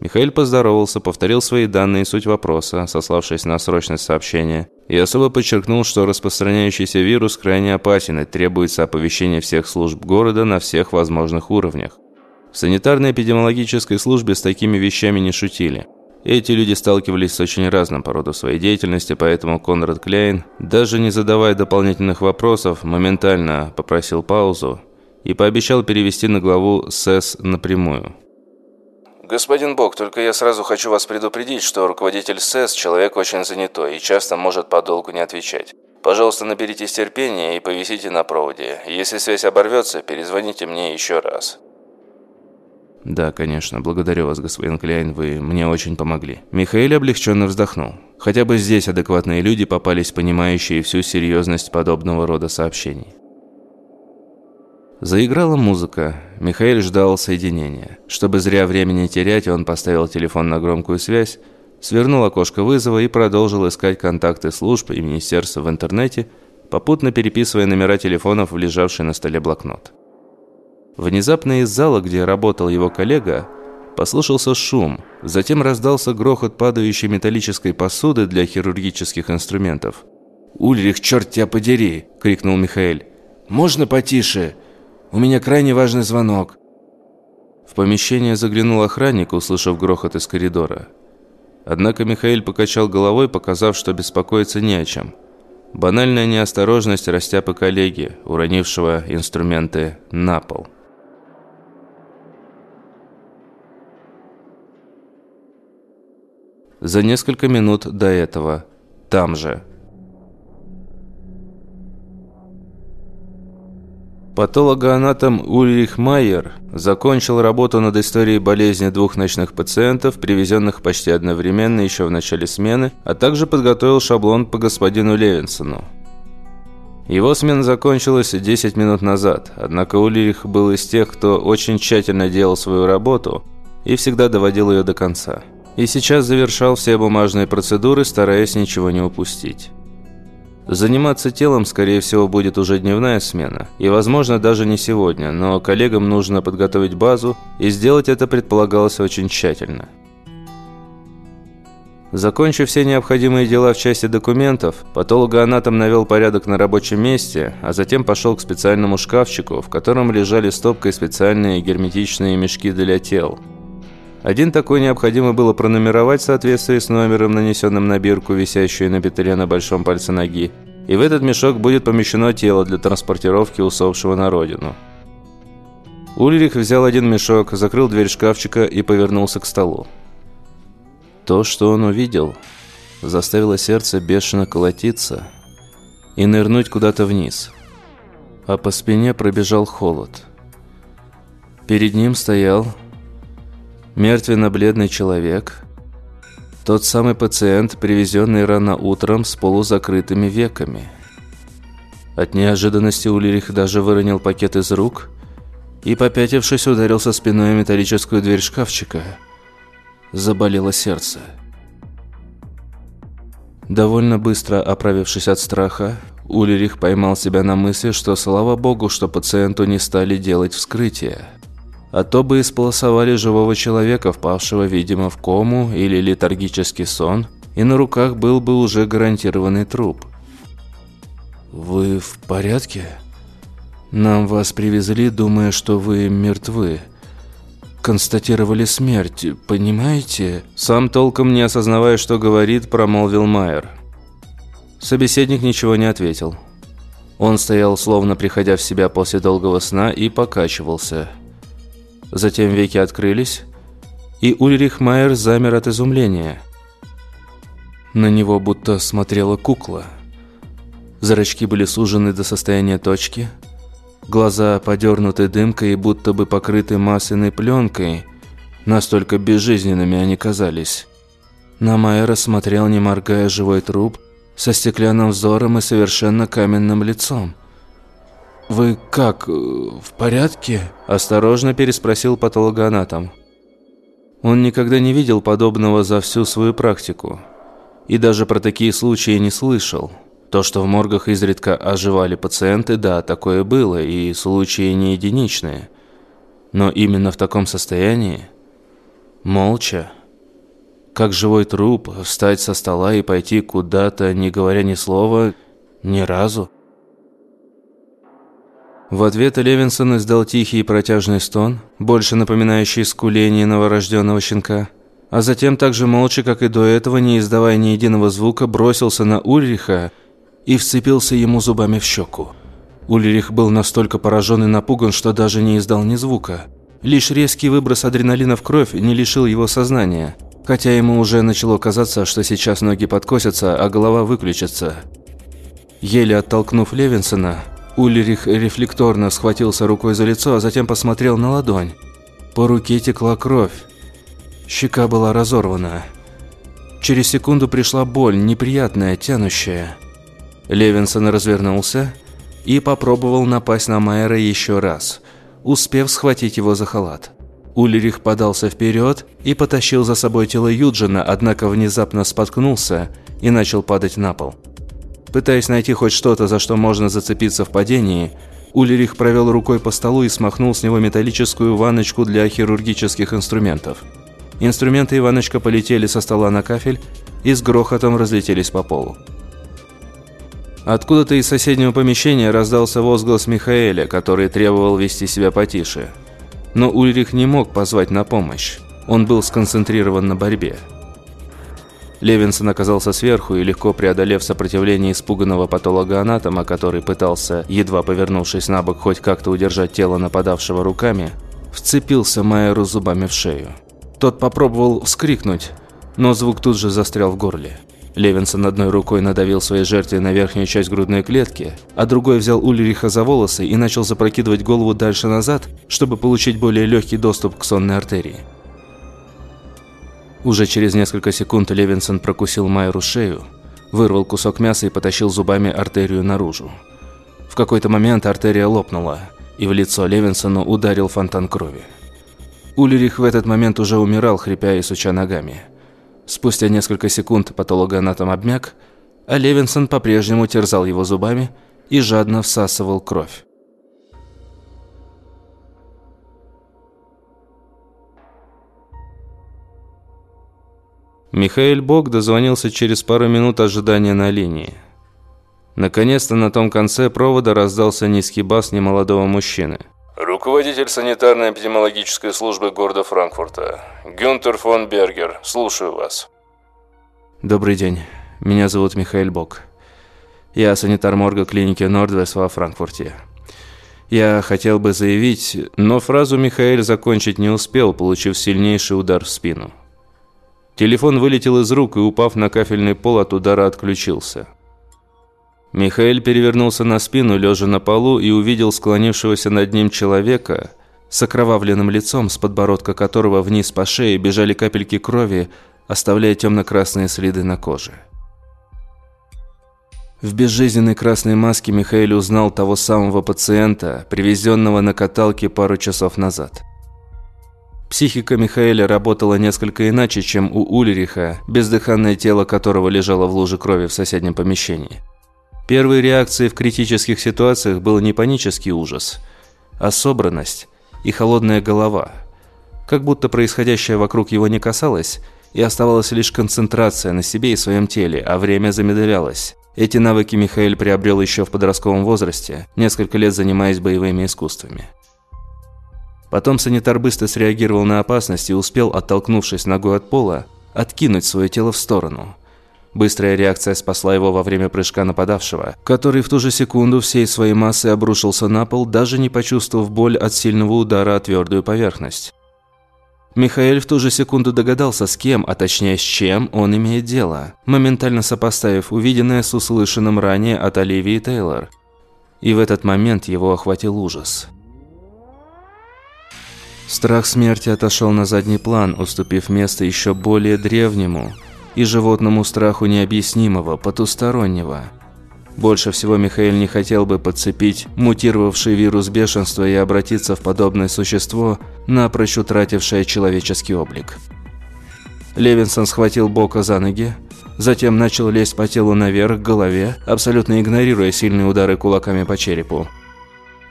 A: Михаил поздоровался, повторил свои данные и суть вопроса, сославшись на срочность сообщения, и особо подчеркнул, что распространяющийся вирус крайне опасен и требуется оповещение всех служб города на всех возможных уровнях. В санитарно-эпидемиологической службе с такими вещами не шутили. Эти люди сталкивались с очень разным по роду своей деятельности, поэтому Конрад Кляйн, даже не задавая дополнительных вопросов, моментально попросил паузу и пообещал перевести на главу СЭС напрямую.
B: «Господин Бог, только я сразу хочу вас предупредить, что руководитель СЭС – человек очень занятой и часто может подолгу не отвечать. Пожалуйста, наберитесь терпения и повисите на проводе. Если связь оборвется, перезвоните мне еще раз».
A: «Да, конечно. Благодарю вас, господин Кляйн. Вы мне очень помогли». Михаил облегченно вздохнул. Хотя бы здесь адекватные люди попались, понимающие всю серьезность подобного рода сообщений. Заиграла музыка. Михаил ждал соединения. Чтобы зря времени терять, он поставил телефон на громкую связь, свернул окошко вызова и продолжил искать контакты служб и министерства в интернете, попутно переписывая номера телефонов в лежавший на столе блокнот. Внезапно из зала, где работал его коллега, послышался шум. Затем раздался грохот падающей металлической посуды для хирургических инструментов. «Ульрих, черт тебя подери!» – крикнул Михаил. «Можно потише?» У меня крайне важный звонок». В помещение заглянул охранник, услышав грохот из коридора. Однако Михаил покачал головой, показав, что беспокоиться не о чем. Банальная неосторожность растяпы коллеги, уронившего инструменты на пол. За несколько минут до этого, там же, Патологоанатом Ульрих Майер закончил работу над историей болезни двух ночных пациентов, привезенных почти одновременно еще в начале смены, а также подготовил шаблон по господину Левинсону. Его смена закончилась 10 минут назад, однако Ульрих был из тех, кто очень тщательно делал свою работу и всегда доводил ее до конца. И сейчас завершал все бумажные процедуры, стараясь ничего не упустить. Заниматься телом, скорее всего, будет уже дневная смена. И, возможно, даже не сегодня, но коллегам нужно подготовить базу, и сделать это предполагалось очень тщательно. Закончив все необходимые дела в части документов, патологоанатом навел порядок на рабочем месте, а затем пошел к специальному шкафчику, в котором лежали стопкой специальные герметичные мешки для тел. Один такой необходимо было пронумеровать в соответствии с номером, нанесенным на бирку, висящую на петле на большом пальце ноги. И в этот мешок будет помещено тело для транспортировки усопшего на родину. Ульрих взял один мешок, закрыл дверь шкафчика и повернулся к столу. То, что он увидел, заставило сердце бешено колотиться и нырнуть куда-то вниз. А по спине пробежал холод. Перед ним стоял мертвенно-бледный человек, тот самый пациент, привезенный рано утром с полузакрытыми веками. От неожиданности Ульрих даже выронил пакет из рук и, попятившись, ударился спиной о металлическую дверь шкафчика. Заболело сердце. Довольно быстро оправившись от страха, Ульрих поймал себя на мысли, что слава богу, что пациенту не стали делать вскрытие. А то бы исполосовали живого человека, впавшего, видимо, в кому или летаргический сон, и на руках был бы уже гарантированный труп. «Вы в порядке? Нам вас привезли, думая, что вы мертвы. Констатировали смерть, понимаете?» Сам толком не осознавая, что говорит, промолвил Майер. Собеседник ничего не ответил. Он стоял, словно приходя в себя после долгого сна, и покачивался – Затем веки открылись, и Ульрих Майер замер от изумления. На него будто смотрела кукла. Зрачки были сужены до состояния точки, глаза подернуты дымкой и будто бы покрыты масляной пленкой, настолько безжизненными они казались. На Майера смотрел, не моргая, живой труп со стеклянным взором и совершенно каменным лицом. «Вы как, э, в порядке?» – осторожно переспросил патологоанатом. Он никогда не видел подобного за всю свою практику. И даже про такие случаи не слышал. То, что в моргах изредка оживали пациенты, да, такое было, и случаи не единичные. Но именно в таком состоянии, молча, как живой труп, встать со стола и пойти куда-то, не говоря ни слова, ни разу – в ответ Левинсон издал тихий и протяжный стон, больше напоминающий скуление новорожденного щенка. А затем, так же молча, как и до этого, не издавая ни единого звука, бросился на Ульриха и вцепился ему зубами в щеку. Ульрих был настолько поражен и напуган, что даже не издал ни звука. Лишь резкий выброс адреналина в кровь не лишил его сознания, хотя ему уже начало казаться, что сейчас ноги подкосятся, а голова выключится. Еле оттолкнув Левинсона, Ульрих рефлекторно схватился рукой за лицо, а затем посмотрел на ладонь. По руке текла кровь. Щека была разорвана. Через секунду пришла боль, неприятная, тянущая. Левинсон развернулся и попробовал напасть на Майера еще раз, успев схватить его за халат. Ульрих подался вперед и потащил за собой тело Юджина, однако внезапно споткнулся и начал падать на пол. Пытаясь найти хоть что-то, за что можно зацепиться в падении, Ульрих провел рукой по столу и смахнул с него металлическую ванночку для хирургических инструментов. Инструменты и ванночка полетели со стола на кафель и с грохотом разлетелись по полу. Откуда-то из соседнего помещения раздался возглас Михаэля, который требовал вести себя потише. Но Ульрих не мог позвать на помощь. Он был сконцентрирован на борьбе. Левинсон оказался сверху и, легко преодолев сопротивление испуганного патологоанатома, который пытался, едва повернувшись на бок, хоть как-то удержать тело нападавшего руками, вцепился Майеру зубами в шею. Тот попробовал вскрикнуть, но звук тут же застрял в горле. Левинсон одной рукой надавил своей жертве на верхнюю часть грудной клетки, а другой взял Ульриха за волосы и начал запрокидывать голову дальше назад, чтобы получить более легкий доступ к сонной артерии. Уже через несколько секунд Левинсон прокусил Майеру шею, вырвал кусок мяса и потащил зубами артерию наружу. В какой-то момент артерия лопнула, и в лицо Левинсону ударил фонтан крови. Ульрих в этот момент уже умирал, хрипя и суча ногами. Спустя несколько секунд патологоанатом обмяк, а Левинсон по-прежнему терзал его зубами и жадно всасывал кровь. Михаил Бог дозвонился через пару минут ожидания на линии. Наконец-то на том конце провода раздался низкий бас немолодого мужчины. руководитель санитарно-эпидемиологической службы города Франкфурта. Гюнтер фон Бергер. Слушаю вас».
C: «Добрый день. Меня зовут Михаил Бок. Я санитар морга клиники Нордвест во Франкфурте. Я хотел бы заявить, но фразу Михаил закончить не успел, получив сильнейший удар в спину. Телефон вылетел из рук и, упав на кафельный пол, от удара отключился. Михаил перевернулся на спину, лежа на полу, и увидел склонившегося над ним человека с окровавленным лицом, с подбородка которого вниз по шее бежали капельки крови, оставляя темно-красные следы на коже. В безжизненной красной маске Михаил узнал того самого пациента, привезенного на каталке пару часов назад. Психика Михаэля работала несколько иначе, чем у Ульриха, бездыханное тело которого лежало в луже крови в соседнем помещении. Первой реакцией в критических ситуациях был не панический ужас, а собранность и холодная голова. Как будто происходящее вокруг его не касалось, и оставалась лишь концентрация на себе и своем теле, а время замедлялось. Эти навыки Михаил приобрел еще в подростковом возрасте, несколько лет занимаясь боевыми искусствами. Потом санитар быстро среагировал на опасность и успел, оттолкнувшись ногой от пола, откинуть свое тело в сторону. Быстрая реакция спасла его во время прыжка нападавшего, который в ту же секунду всей своей массой обрушился на пол, даже не почувствовав боль от сильного удара о твердую поверхность. Михаил в ту же секунду догадался, с кем, а точнее с чем он имеет дело, моментально сопоставив увиденное с услышанным ранее от Оливии Тейлор. И в этот момент его охватил ужас. Страх смерти отошел на задний план, уступив место еще более древнему и животному страху необъяснимого, потустороннего – больше всего Михаил не хотел бы подцепить мутировавший вирус бешенства и обратиться в подобное существо, напрочь утратившее человеческий облик. Левинсон схватил Бока за ноги, затем начал лезть по телу наверх, к голове, абсолютно игнорируя сильные удары кулаками по черепу.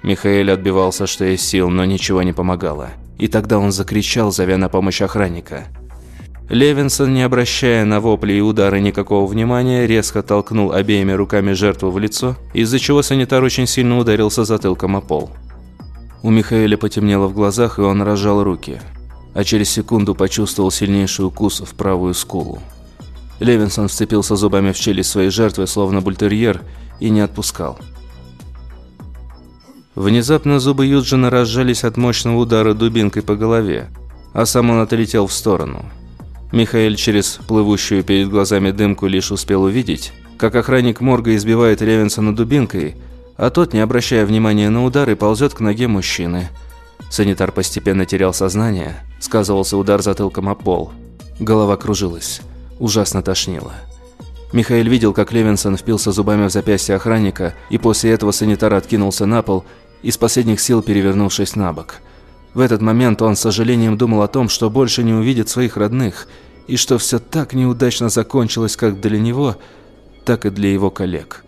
C: Михаил отбивался что есть сил, но ничего не помогало. И тогда он закричал, зовя на помощь охранника – Левинсон, не обращая на вопли и удары никакого внимания, резко толкнул обеими руками жертву в лицо, из-за чего санитар очень сильно ударился затылком о пол. У Михаэля потемнело в глазах, и он разжал руки, а через секунду почувствовал сильнейший укус в правую скулу. Левинсон вцепился зубами в челюсть своей жертвы, словно бультерьер, и не отпускал. Внезапно зубы Юджина разжались от мощного удара дубинкой по голове, а сам он отлетел в сторону – Михаил через плывущую перед глазами дымку лишь успел увидеть, как охранник морга избивает Левинсона дубинкой, а тот, не обращая внимания на удары, ползет к ноге мужчины. Санитар постепенно терял сознание, сказывался удар затылком о пол. Голова кружилась, ужасно тошнило. Михаил видел, как Левинсон впился зубами в запястье охранника, и после этого санитар откинулся на пол, из последних сил перевернувшись на бок – в этот момент он с сожалением думал о том, что больше не увидит своих родных, и что все так неудачно закончилось как для него, так и для его коллег.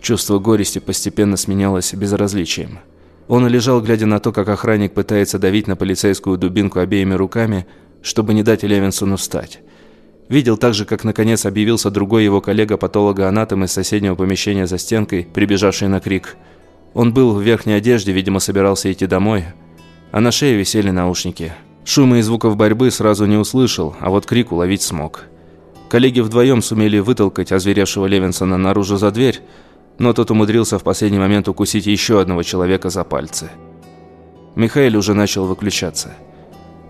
C: Чувство горести постепенно сменялось безразличием. Он лежал, глядя на то, как охранник пытается давить на полицейскую дубинку обеими руками, чтобы не дать Левинсону встать. Видел также, как наконец объявился другой его коллега-патолога-анатом из соседнего помещения за стенкой, прибежавший на крик. Он был в верхней одежде, видимо, собирался идти домой, а на шее висели наушники. Шума и звуков борьбы сразу не услышал, а вот крик уловить смог. Коллеги вдвоем сумели вытолкать озверевшего Левинсона наружу за дверь, но тот умудрился в последний момент укусить еще одного человека за пальцы. Михаил уже начал выключаться.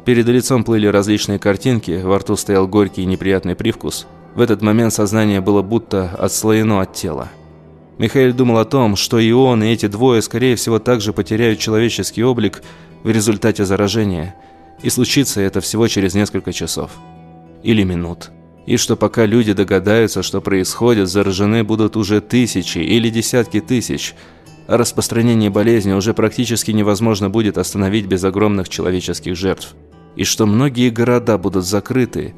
C: Перед лицом плыли различные картинки, во рту стоял горький и неприятный привкус. В этот момент сознание было будто отслоено от тела. Михаил думал о том, что и он, и эти двое, скорее всего, также потеряют человеческий облик, в результате заражения, и случится это всего через несколько часов или минут. И что пока люди догадаются, что происходит, заражены будут уже тысячи или десятки тысяч, а распространение болезни уже практически невозможно будет остановить без огромных человеческих жертв. И что многие города будут закрыты,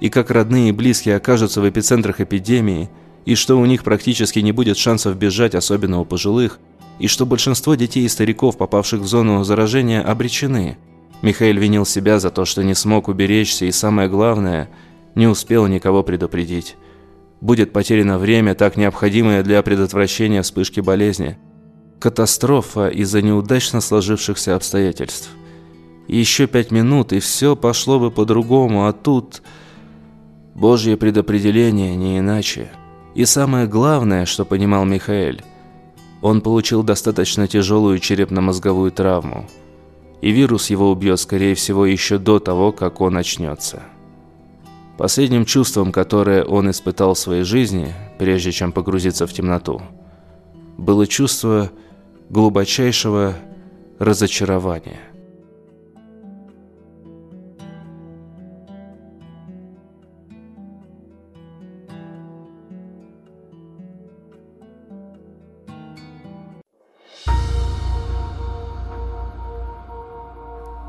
C: и как родные и близкие окажутся в эпицентрах эпидемии, и что у них практически не будет шансов бежать, особенно у пожилых – и что большинство детей и стариков, попавших в зону заражения, обречены. Михаил винил себя за то, что не смог уберечься и, самое главное, не успел никого предупредить. Будет потеряно время, так необходимое для предотвращения вспышки болезни. Катастрофа из-за неудачно сложившихся обстоятельств. Еще пять минут, и все пошло бы по-другому, а тут... Божье предопределение, не иначе. И самое главное, что понимал Михаэль, он получил достаточно тяжелую черепно-мозговую травму. И вирус его убьет, скорее всего, еще до того, как он очнется. Последним чувством, которое он испытал в своей жизни, прежде чем погрузиться в темноту, было чувство глубочайшего разочарования.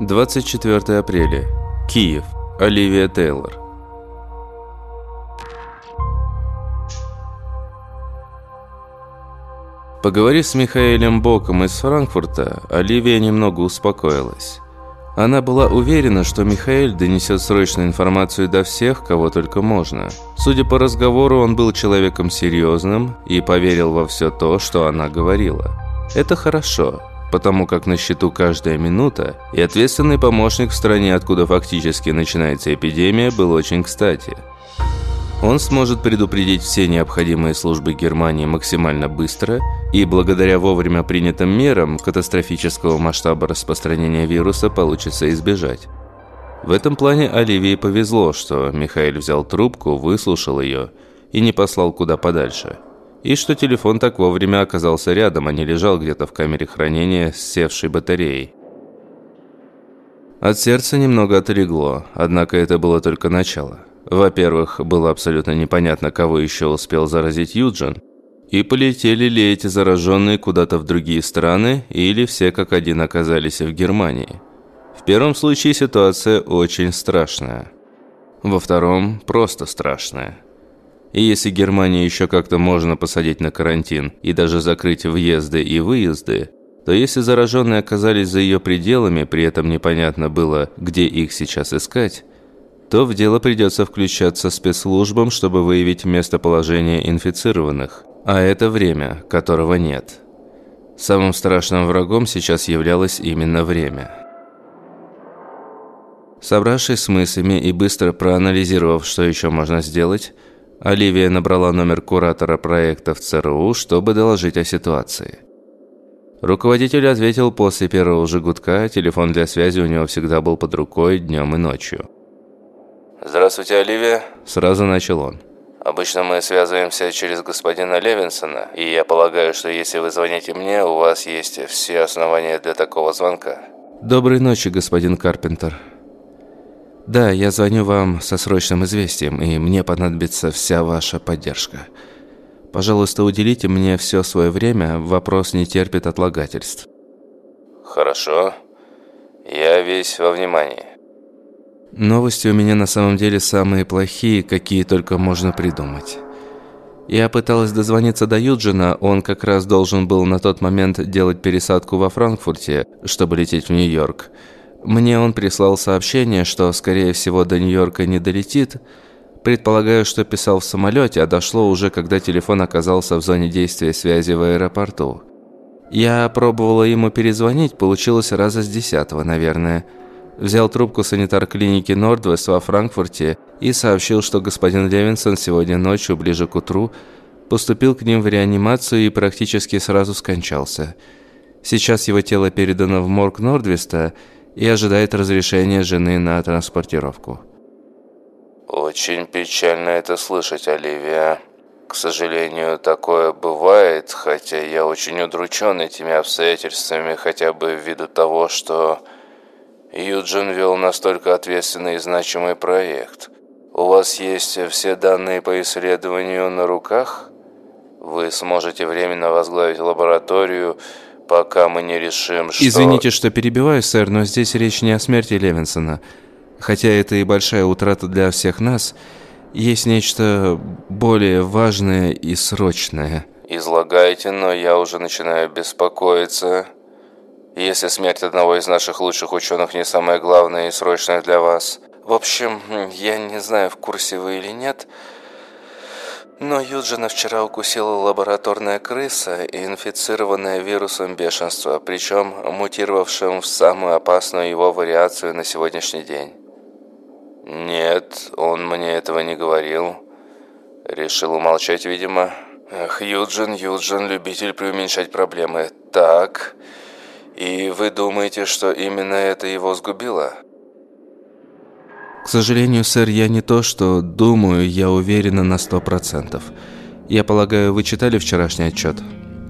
C: Двадцать четвертое апреля. Киев. Оливия Тейлор. Поговорив с Михаэлем Боком из Франкфурта, Оливия немного успокоилась. Она была уверена, что Михаэль донесет срочную информацию до всех, кого только можно. Судя по разговору, он был человеком серьезным и поверил во все то, что она говорила. Это хорошо, потому как на счету каждая минута, и ответственный помощник в стране, откуда фактически начинается эпидемия, был очень кстати – он сможет предупредить все необходимые службы Германии максимально быстро и благодаря вовремя принятым мерам катастрофического масштаба распространения вируса получится избежать. В этом плане Оливии повезло, что Михаил взял трубку, выслушал ее и не послал куда подальше. И что телефон так вовремя оказался рядом, а не лежал где-то в камере хранения с севшей батареей. От сердца немного отлегло, однако это было только начало. Во-первых, было абсолютно непонятно, кого еще успел заразить Юджин, и полетели ли эти зараженные куда-то в другие страны, или все как один оказались в Германии. В первом случае ситуация очень страшная. Во втором – просто страшная. И если Германию еще как-то можно посадить на карантин и даже закрыть въезды и выезды, то если зараженные оказались за ее пределами, при этом непонятно было, где их сейчас искать, то в дело придется включаться спецслужбам, чтобы выявить местоположение инфицированных. А это время, которого нет. Самым страшным врагом сейчас являлось именно время. Собравшись с мыслями и быстро проанализировав, что еще можно сделать, Оливия набрала номер куратора проекта в ЦРУ, чтобы доложить о ситуации. Руководитель ответил после первого же гудка, телефон для связи у него всегда был под рукой днем и ночью.
B: «Здравствуйте, Оливия», –
C: сразу начал он.
B: «Обычно мы связываемся через господина Левинсона, и я полагаю, что если вы звоните мне, у вас есть все основания для такого звонка».
C: «Доброй ночи, господин Карпентер. Да, я звоню вам со срочным известием, и мне понадобится вся ваша поддержка. Пожалуйста, уделите мне все свое время, вопрос не терпит отлагательств».
B: «Хорошо. Я весь во внимании».
C: Новости у меня на самом деле самые плохие, какие только можно придумать. Я пыталась дозвониться до Юджина, он как раз должен был на тот момент делать пересадку во Франкфурте, чтобы лететь в Нью-Йорк. Мне он прислал сообщение, что, скорее всего, до Нью-Йорка не долетит. Предполагаю, что писал в самолете, а дошло уже, когда телефон оказался в зоне действия связи в аэропорту. Я пробовала ему перезвонить, получилось раза с десятого, наверное. Взял трубку санитар клиники Нордвест во Франкфурте и сообщил, что господин Левинсон сегодня ночью, ближе к утру, поступил к ним в реанимацию и практически сразу скончался. Сейчас его тело передано в морг Нордвеста и ожидает разрешения жены на транспортировку.
B: «Очень печально это слышать, Оливия. К сожалению, такое бывает, хотя я очень удручен этими обстоятельствами, хотя бы ввиду того, что Юджин вел настолько ответственный и значимый проект. У вас есть все данные по исследованию на руках? Вы сможете временно возглавить лабораторию, пока мы не решим, что...
C: Извините, что перебиваю, сэр, но здесь речь не о смерти Левинсона. Хотя это и большая утрата для всех нас, есть нечто более важное и срочное.
B: Излагайте, но я уже начинаю беспокоиться. Если смерть одного из наших лучших ученых не самое главное и срочное для вас. В общем, я не знаю, в курсе вы или нет, Но Юджина вчера укусила лабораторная крыса, инфицированная вирусом бешенства, причем мутировавшим в самую опасную его вариацию на сегодняшний день.
A: Нет, он мне этого не говорил. Решил умолчать, видимо. Эх, Юджин, Юджин, любитель преуменьшать проблемы. Так, и вы думаете, что именно это его сгубило?
C: К сожалению, сэр, я не то, что думаю, я уверена на сто процентов. Я полагаю, вы читали вчерашний отчет,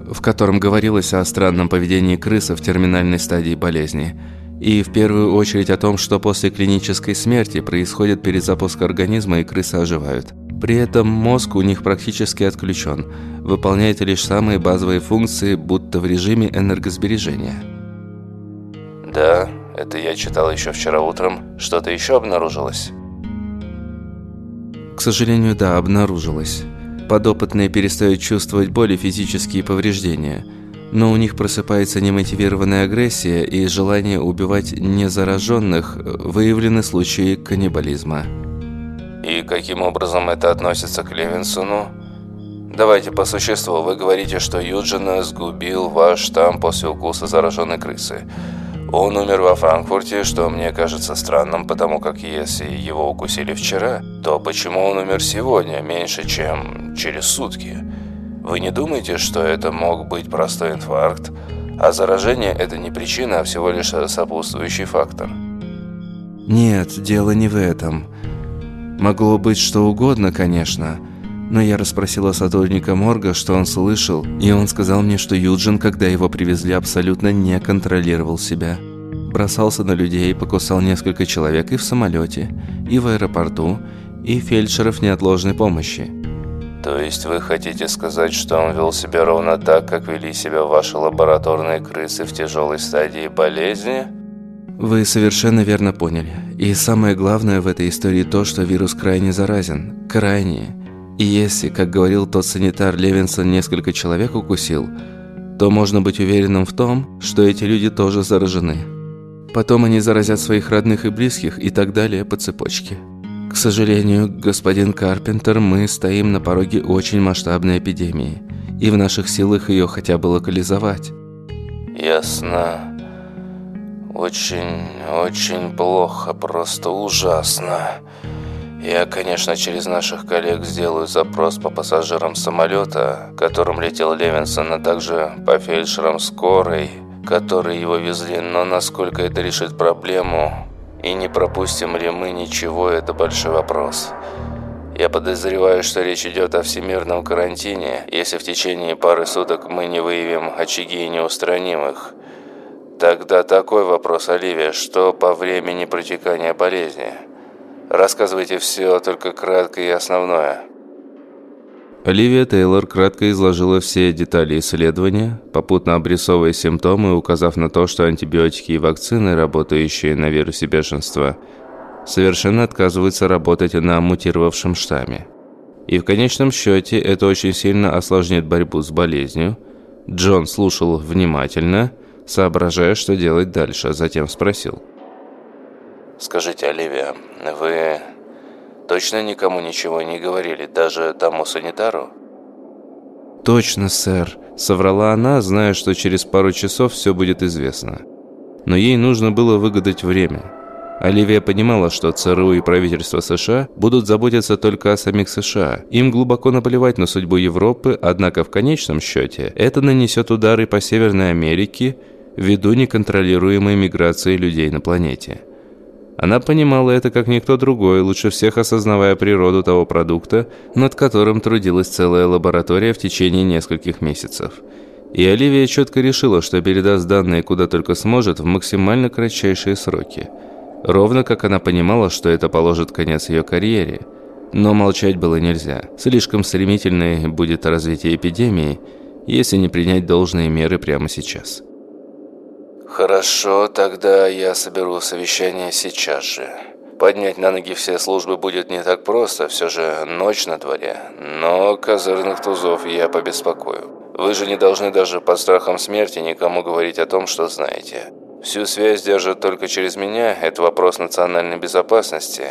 C: в котором говорилось о странном поведении крысы в терминальной стадии болезни. И в первую очередь о том, что после клинической смерти происходит перезапуск организма и крысы оживают. При этом мозг у них практически отключен, выполняет лишь самые базовые функции, будто в режиме энергосбережения.
A: Да, это я читал еще вчера утром. Что-то еще обнаружилось?
C: К сожалению, да, обнаружилось. Подопытные перестают чувствовать боли физические повреждения, но у них просыпается немотивированная агрессия и желание убивать незараженных, выявлены случаи каннибализма.
A: И каким образом это относится к Левинсону? Давайте по существу. Вы говорите, что Юджина сгубил ваш штамм после укуса зараженной крысы. Он умер во Франкфурте, что мне кажется странным, потому как если его укусили вчера, то почему он умер сегодня, меньше, чем через сутки? Вы не думаете, что это мог быть простой инфаркт, а заражение – это не причина, а всего лишь сопутствующий фактор?
C: Нет, дело не в этом. Могло быть что угодно, конечно – но я расспросила сотрудника морга, что он слышал, и он сказал мне, что Юджин, когда его привезли, абсолютно не контролировал себя. Бросался на людей, покусал несколько человек и в самолете, и в аэропорту, и фельдшеров неотложной помощи.
A: То есть вы хотите сказать, что он вел себя ровно так, как вели себя ваши лабораторные крысы в тяжелой стадии болезни?
C: Вы совершенно верно поняли. И самое главное в этой истории то, что вирус крайне заразен. Крайне. И если, как говорил тот санитар Левинсон, несколько человек укусил, то можно быть уверенным в том, что эти люди тоже заражены. Потом они заразят своих родных и близких и так далее по цепочке. К сожалению, господин Карпентер, мы стоим на пороге очень масштабной эпидемии, и в наших силах ее хотя бы локализовать.
A: Ясно. Очень, очень плохо, просто ужасно. Я, конечно, через наших коллег сделаю запрос по пассажирам самолета, которым летел Левинсон, а также по фельдшерам скорой, которые его везли, но насколько это решит проблему и не пропустим ли мы ничего, это большой вопрос. Я подозреваю, что речь идет о всемирном карантине, если в течение пары суток мы не выявим очаги неустранимых. Тогда такой вопрос, Оливия, что по времени протекания болезни – Рассказывайте все, только кратко и основное».
C: Оливия Тейлор кратко изложила все детали исследования, попутно обрисовывая симптомы указав на то, что антибиотики и вакцины, работающие на вирусе бешенства, совершенно отказываются работать на мутировавшем штамме. И в конечном счете это очень сильно осложнит борьбу с болезнью. Джон слушал внимательно, соображая, что делать дальше, а затем спросил –
A: Скажите, Оливия, вы точно никому ничего не говорили, даже тому санитару?
C: Точно, сэр. Соврала она, зная, что через пару часов все будет известно. Но ей нужно было выгадать время. Оливия понимала, что ЦРУ и правительство США будут заботиться только о самих США. Им глубоко наплевать на судьбу Европы, однако в конечном счете это нанесет удары по Северной Америке ввиду неконтролируемой миграции людей на планете. Она понимала это как никто другой, лучше всех осознавая природу того продукта, над которым трудилась целая лаборатория в течение нескольких месяцев. И Оливия четко решила, что передаст данные куда только сможет в максимально кратчайшие сроки. Ровно как она понимала, что это положит конец ее карьере. Но молчать было нельзя. Слишком стремительной будет развитие эпидемии, если не принять должные меры прямо сейчас.
A: Хорошо, тогда я соберу совещание сейчас же. Поднять на ноги все службы будет не так просто, все же ночь на дворе. Но козырных тузов я побеспокою. Вы же не должны даже под страхом смерти никому говорить о том, что знаете. Всю связь держат только через меня, это вопрос национальной безопасности.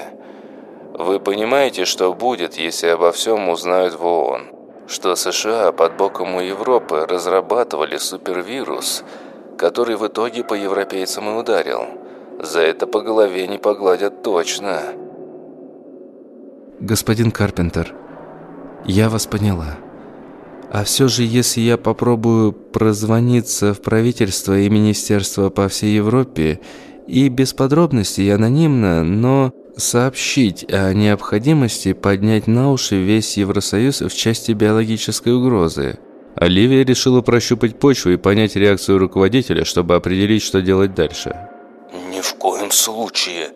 A: Вы понимаете, что будет, если обо всем узнают в ООН? Что США под боком у Европы разрабатывали супервирус, который в итоге по европейцам и ударил. За это по голове не погладят точно.
C: Господин Карпентер, я вас поняла. А все же, если я попробую прозвониться в правительство и министерство по всей Европе, и без подробностей, анонимно, но сообщить о необходимости поднять на уши весь Евросоюз в части биологической угрозы. Оливия решила прощупать почву и понять реакцию руководителя, чтобы определить, что делать дальше.
A: «Ни в коем случае.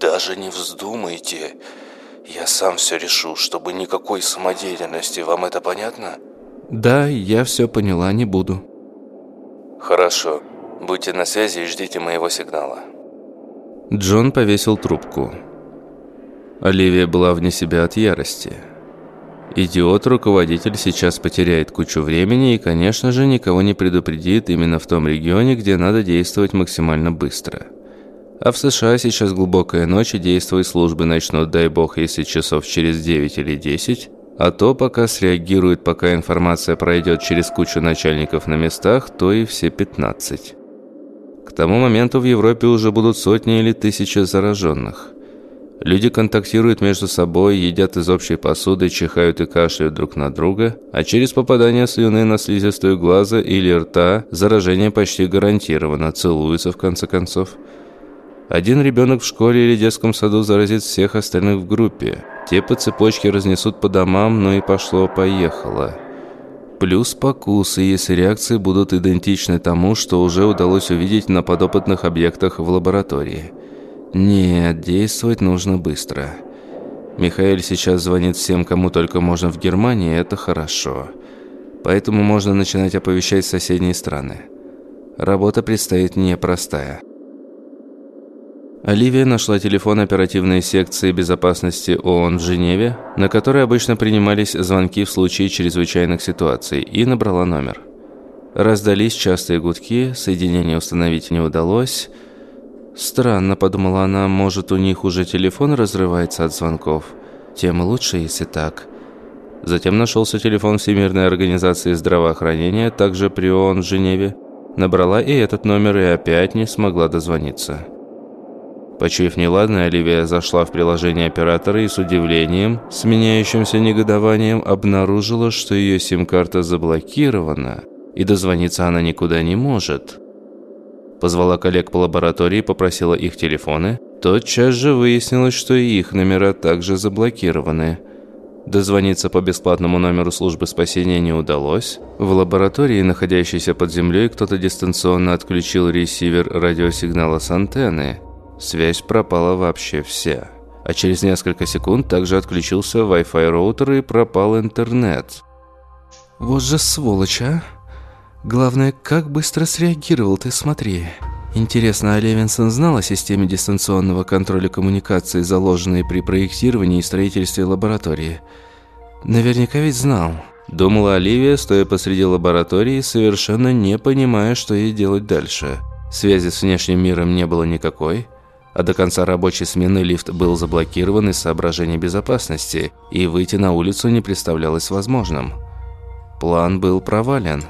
A: Даже не вздумайте. Я сам все решу, чтобы никакой самодеятельности. Вам это понятно?»
C: Да, я все поняла, не буду.
A: Хорошо. Будьте на связи и ждите моего сигнала.
C: Джон повесил трубку. Оливия была вне себя от ярости. Идиот-руководитель сейчас потеряет кучу времени и, конечно же, никого не предупредит именно в том регионе, где надо действовать максимально быстро. А в США сейчас глубокая ночь и действовать службы начнут, дай бог, если часов через 9 или 10, а то, пока среагирует, пока информация пройдет через кучу начальников на местах, то и все 15. К тому моменту в Европе уже будут сотни или тысячи зараженных. Люди контактируют между собой, едят из общей посуды, чихают и кашляют друг на друга, а через попадание слюны на слизистую глаза или рта заражение почти гарантировано, целуются в конце концов. Один ребенок в школе или детском саду заразит всех остальных в группе. Те по цепочке разнесут по домам, но и пошло-поехало. Плюс покусы, если реакции будут идентичны тому, что уже удалось увидеть на подопытных объектах в лаборатории. Нет, действовать нужно быстро. Михаил сейчас звонит всем, кому только можно в Германии, это хорошо. Поэтому можно начинать оповещать соседние страны. Работа предстоит непростая. Оливия нашла телефон оперативной секции безопасности ООН в Женеве, на который обычно принимались звонки в случае чрезвычайных ситуаций, и набрала номер. Раздались частые гудки, соединение установить не удалось. «Странно», – подумала она, – «может, у них уже телефон разрывается от звонков? Тем лучше, если так». Затем нашелся телефон Всемирной организации здравоохранения, также при ООН в Женеве. Набрала и этот номер, и опять не смогла дозвониться. Почуяв неладное, Оливия зашла в приложение оператора и с удивлением, сменяющимся негодованием, обнаружила, что ее сим-карта заблокирована, и дозвониться она никуда не может. Позвала коллег по лаборатории попросила их телефоны. Тотчас же выяснилось, что и их номера также заблокированы. Дозвониться по бесплатному номеру службы спасения не удалось. В лаборатории, находящейся под землей, кто-то дистанционно отключил ресивер радиосигнала с антенны – Связь пропала вообще вся. А через несколько секунд также отключился Wi-Fi роутер и пропал интернет. Вот же сволочь, а? Главное, как быстро среагировал ты, смотри. Интересно, а Левинсон знал о системе дистанционного контроля коммуникации, заложенной при проектировании и строительстве лаборатории? Наверняка ведь знал. Думала Оливия, стоя посреди лаборатории, совершенно не понимая, что ей делать дальше. Связи с внешним миром не было никакой а до конца рабочей смены лифт был заблокирован из соображений безопасности, и выйти на улицу не представлялось возможным. План был провален.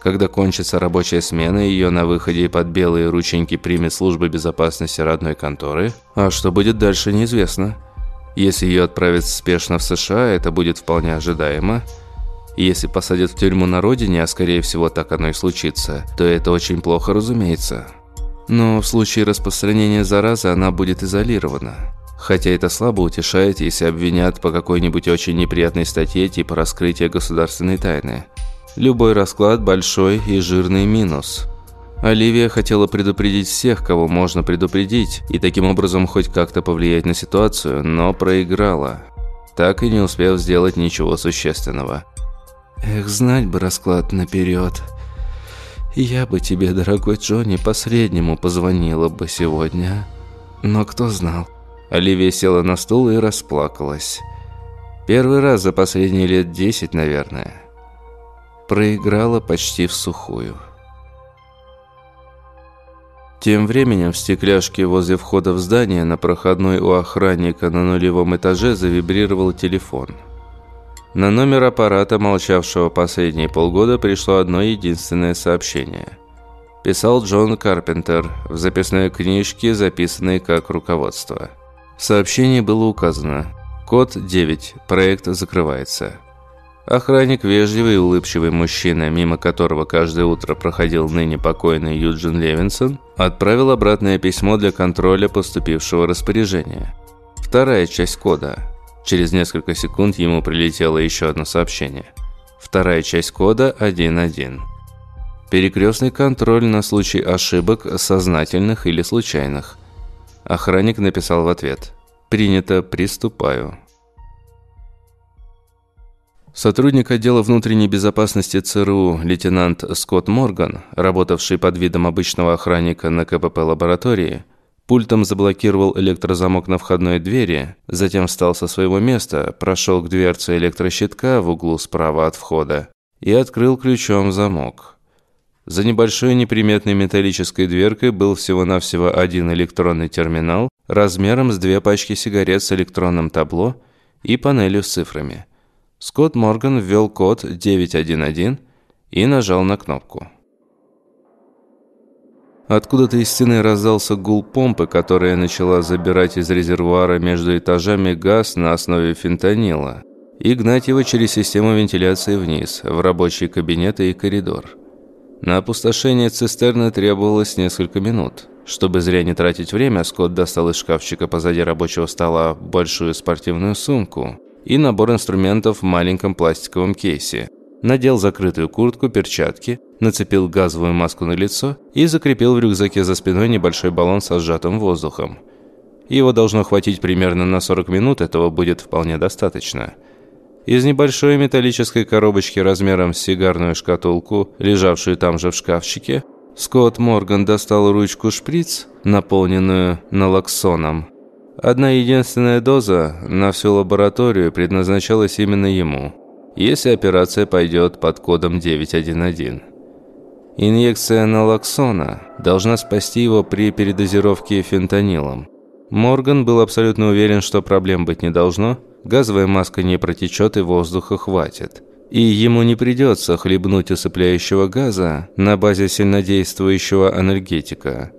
C: Когда кончится рабочая смена, ее на выходе под белые рученьки примет служба безопасности родной конторы, а что будет дальше неизвестно. Если ее отправят спешно в США, это будет вполне ожидаемо. Если посадят в тюрьму на родине, а скорее всего так оно и случится, то это очень плохо, разумеется. Но в случае распространения заразы она будет изолирована. Хотя это слабо утешает, если обвинят по какой-нибудь очень неприятной статье типа раскрытия государственной тайны. Любой расклад – большой и жирный минус. Оливия хотела предупредить всех, кого можно предупредить, и таким образом хоть как-то повлиять на ситуацию, но проиграла, так и не успев сделать ничего существенного. Эх, знать бы расклад наперед. Я бы тебе, дорогой Джонни, последнему позвонила бы сегодня. Но кто знал? Оливия села на стул и расплакалась. Первый раз за последние лет десять, наверное. Проиграла почти в сухую. Тем временем в стекляшке возле входа в здание на проходной у охранника на нулевом этаже завибрировал телефон. На номер аппарата, молчавшего последние полгода, пришло одно единственное сообщение. Писал Джон Карпентер в записной книжке, записанной как руководство. В сообщении было указано «Код 9. Проект закрывается». Охранник, вежливый и улыбчивый мужчина, мимо которого каждое утро проходил ныне покойный Юджин Левинсон, отправил обратное письмо для контроля поступившего распоряжения. Вторая часть кода. Через несколько секунд ему прилетело еще одно сообщение. Вторая часть кода 1.1. Перекрестный контроль на случай ошибок, сознательных или случайных. Охранник написал в ответ «Принято, приступаю». Сотрудник отдела внутренней безопасности ЦРУ лейтенант Скотт Морган, работавший под видом обычного охранника на КПП лаборатории, пультом заблокировал электрозамок на входной двери, затем встал со своего места, прошел к дверце электрощитка в углу справа от входа и открыл ключом замок. За небольшой неприметной металлической дверкой был всего-навсего один электронный терминал размером с две пачки сигарет с электронным табло и панелью с цифрами – Скотт Морган ввел код 911 и нажал на кнопку. Откуда-то из стены раздался гул помпы, которая начала забирать из резервуара между этажами газ на основе фентанила и гнать его через систему вентиляции вниз, в рабочие кабинеты и коридор. На опустошение цистерны требовалось несколько минут. Чтобы зря не тратить время, Скотт достал из шкафчика позади рабочего стола большую спортивную сумку и набор инструментов в маленьком пластиковом кейсе. Надел закрытую куртку, перчатки, нацепил газовую маску на лицо и закрепил в рюкзаке за спиной небольшой баллон со сжатым воздухом. Его должно хватить примерно на 40 минут, этого будет вполне достаточно. Из небольшой металлической коробочки размером с сигарную шкатулку, лежавшую там же в шкафчике, Скотт Морган достал ручку шприц, наполненную налоксоном, Одна единственная доза на всю лабораторию предназначалась именно ему, если операция пойдет под кодом 911. Инъекция налоксона должна спасти его при передозировке фентанилом. Морган был абсолютно уверен, что проблем быть не должно, газовая маска не протечет и воздуха хватит. И ему не придется хлебнуть усыпляющего газа на базе сильнодействующего анальгетика –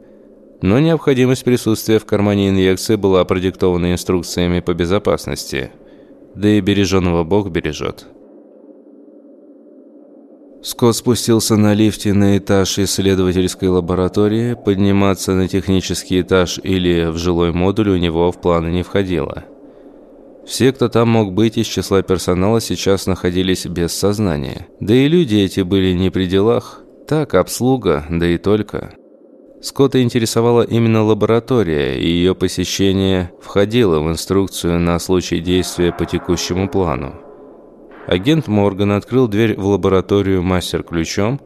C: но необходимость присутствия в кармане инъекции была продиктована инструкциями по безопасности. Да и береженного Бог бережет. Скотт спустился на лифте на этаж исследовательской лаборатории. Подниматься на технический этаж или в жилой модуль у него в планы не входило. Все, кто там мог быть из числа персонала, сейчас находились без сознания. Да и люди эти были не при делах. Так, обслуга, да и только. Скотта интересовала именно лаборатория, и ее посещение входило в инструкцию на случай действия по текущему плану. Агент Морган открыл дверь в лабораторию мастер-ключом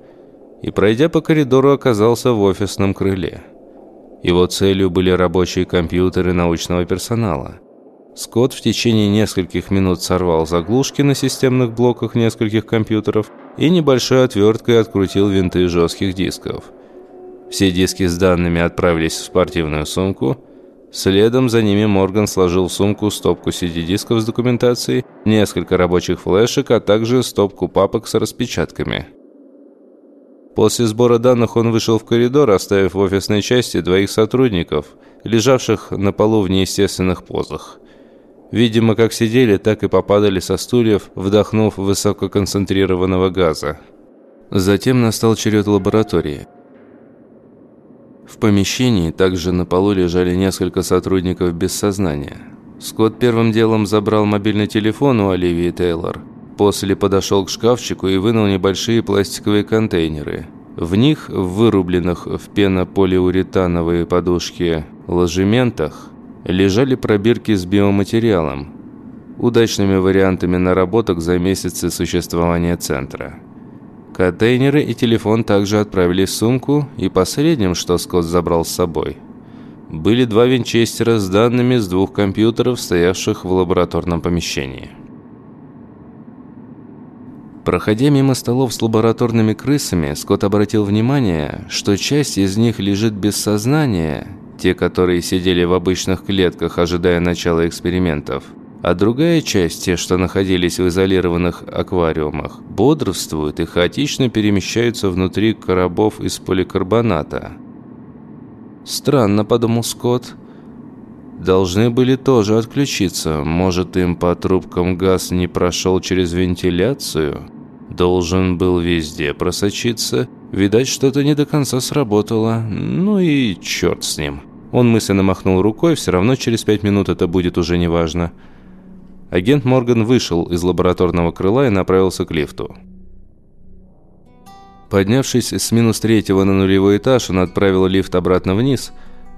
C: и, пройдя по коридору, оказался в офисном крыле. Его целью были рабочие компьютеры научного персонала. Скотт в течение нескольких минут сорвал заглушки на системных блоках нескольких компьютеров и небольшой отверткой открутил винты жестких дисков – все диски с данными отправились в спортивную сумку. Следом за ними Морган сложил в сумку стопку CD-дисков с документацией, несколько рабочих флешек, а также стопку папок с распечатками. После сбора данных он вышел в коридор, оставив в офисной части двоих сотрудников, лежавших на полу в неестественных позах. Видимо, как сидели, так и попадали со стульев, вдохнув высококонцентрированного газа. Затем настал черед лаборатории – в помещении также на полу лежали несколько сотрудников без сознания. Скотт первым делом забрал мобильный телефон у Оливии Тейлор. После подошел к шкафчику и вынул небольшие пластиковые контейнеры. В них, в вырубленных в пенополиуретановые подушки ложементах, лежали пробирки с биоматериалом, удачными вариантами наработок за месяцы существования центра. Контейнеры и телефон также отправили сумку, и последним, что Скотт забрал с собой, были два винчестера с данными с двух компьютеров, стоявших в лабораторном помещении. Проходя мимо столов с лабораторными крысами, Скотт обратил внимание, что часть из них лежит без сознания, те, которые сидели в обычных клетках, ожидая начала экспериментов, а другая часть, те, что находились в изолированных аквариумах, бодрствуют и хаотично перемещаются внутри коробов из поликарбоната. «Странно», – подумал Скотт. «Должны были тоже отключиться. Может, им по трубкам газ не прошел через вентиляцию? Должен был везде просочиться. Видать, что-то не до конца сработало. Ну и черт с ним». Он мысленно махнул рукой, все равно через пять минут это будет уже неважно. важно. Агент Морган вышел из лабораторного крыла и направился к лифту. Поднявшись с минус третьего на нулевой этаж, он отправил лифт обратно вниз,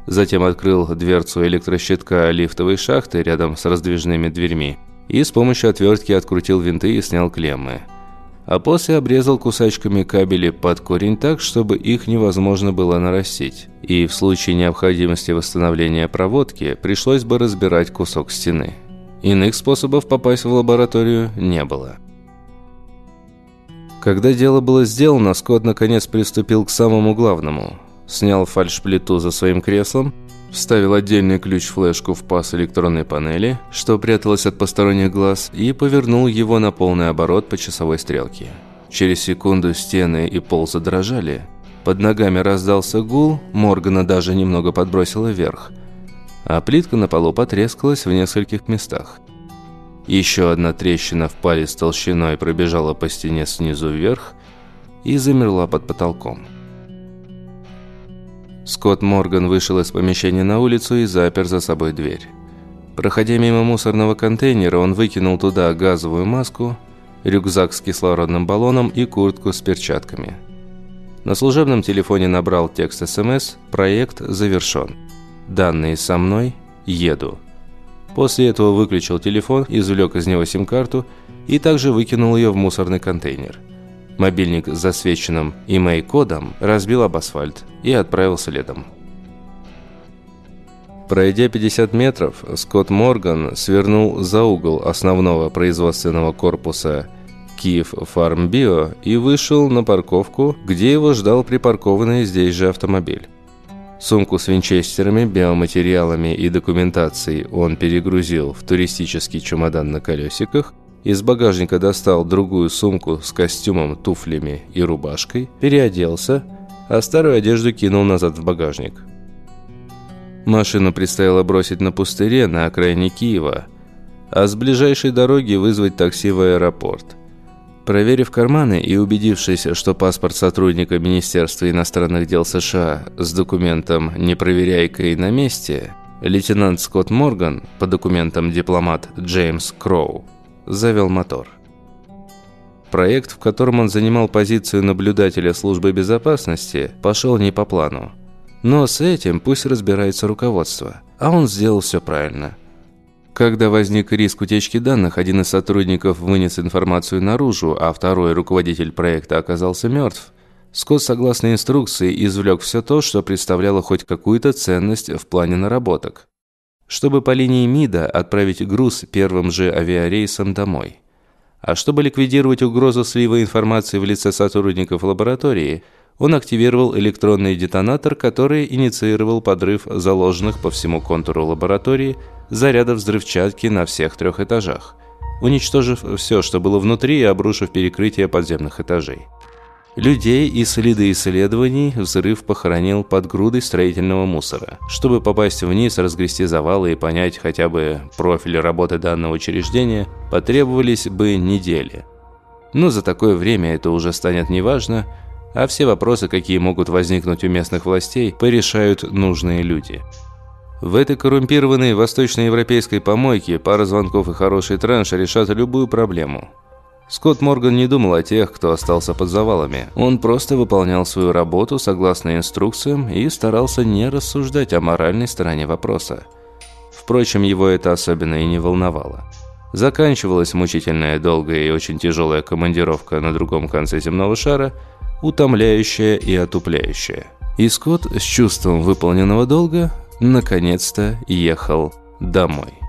C: затем открыл дверцу электрощитка лифтовой шахты рядом с раздвижными дверьми и с помощью отвертки открутил винты и снял клеммы. А после обрезал кусачками кабели под корень так, чтобы их невозможно было нарастить. И в случае необходимости восстановления проводки пришлось бы разбирать кусок стены. Иных способов попасть в лабораторию не было. Когда дело было сделано, Скотт наконец приступил к самому главному. Снял фальшплиту за своим креслом, вставил отдельный ключ-флешку в паз электронной панели, что пряталось от посторонних глаз, и повернул его на полный оборот по часовой стрелке. Через секунду стены и пол задрожали. Под ногами раздался гул, Моргана даже немного подбросило вверх – а плитка на полу потрескалась в нескольких местах. Еще одна трещина в палец толщиной пробежала по стене снизу вверх и замерла под потолком. Скотт Морган вышел из помещения на улицу и запер за собой дверь. Проходя мимо мусорного контейнера, он выкинул туда газовую маску, рюкзак с кислородным баллоном и куртку с перчатками. На служебном телефоне набрал текст СМС «Проект завершен». Данные со мной. Еду. После этого выключил телефон, извлек из него сим-карту и также выкинул ее в мусорный контейнер. Мобильник с засвеченным имей-кодом разбил об асфальт и отправил следом. Пройдя 50 метров, Скотт Морган свернул за угол основного производственного корпуса Киев Фарм Био и вышел на парковку, где его ждал припаркованный здесь же автомобиль. Сумку с винчестерами, биоматериалами и документацией он перегрузил в туристический чемодан на колесиках, из багажника достал другую сумку с костюмом, туфлями и рубашкой, переоделся, а старую одежду кинул назад в багажник. Машину предстояло бросить на пустыре на окраине Киева, а с ближайшей дороги вызвать такси в аэропорт – Проверив карманы и убедившись, что паспорт сотрудника Министерства иностранных дел США с документом «Непроверяйкой» на месте, лейтенант Скотт Морган, по документам дипломат Джеймс Кроу, завел мотор. Проект, в котором он занимал позицию наблюдателя службы безопасности, пошел не по плану. Но с этим пусть разбирается руководство. А он сделал все правильно – когда возник риск утечки данных, один из сотрудников вынес информацию наружу, а второй, руководитель проекта, оказался мертв. Скотт, согласно инструкции, извлек все то, что представляло хоть какую-то ценность в плане наработок. Чтобы по линии МИДа отправить груз первым же авиарейсом домой. А чтобы ликвидировать угрозу слива информации в лице сотрудников лаборатории, он активировал электронный детонатор, который инициировал подрыв заложенных по всему контуру лаборатории зарядов взрывчатки на всех трех этажах, уничтожив все, что было внутри и обрушив перекрытие подземных этажей. Людей и следы исследований взрыв похоронил под грудой строительного мусора. Чтобы попасть вниз, разгрести завалы и понять хотя бы профиль работы данного учреждения, потребовались бы недели. Но за такое время это уже станет неважно, а все вопросы, какие могут возникнуть у местных властей, порешают нужные люди – в этой коррумпированной восточноевропейской помойке пара звонков и хороший транш решат любую проблему. Скотт Морган не думал о тех, кто остался под завалами. Он просто выполнял свою работу согласно инструкциям и старался не рассуждать о моральной стороне вопроса. Впрочем, его это особенно и не волновало. Заканчивалась мучительная, долгая и очень тяжелая командировка на другом конце земного шара, утомляющая и отупляющая. И Скотт с чувством выполненного долга наконец-то ехал домой.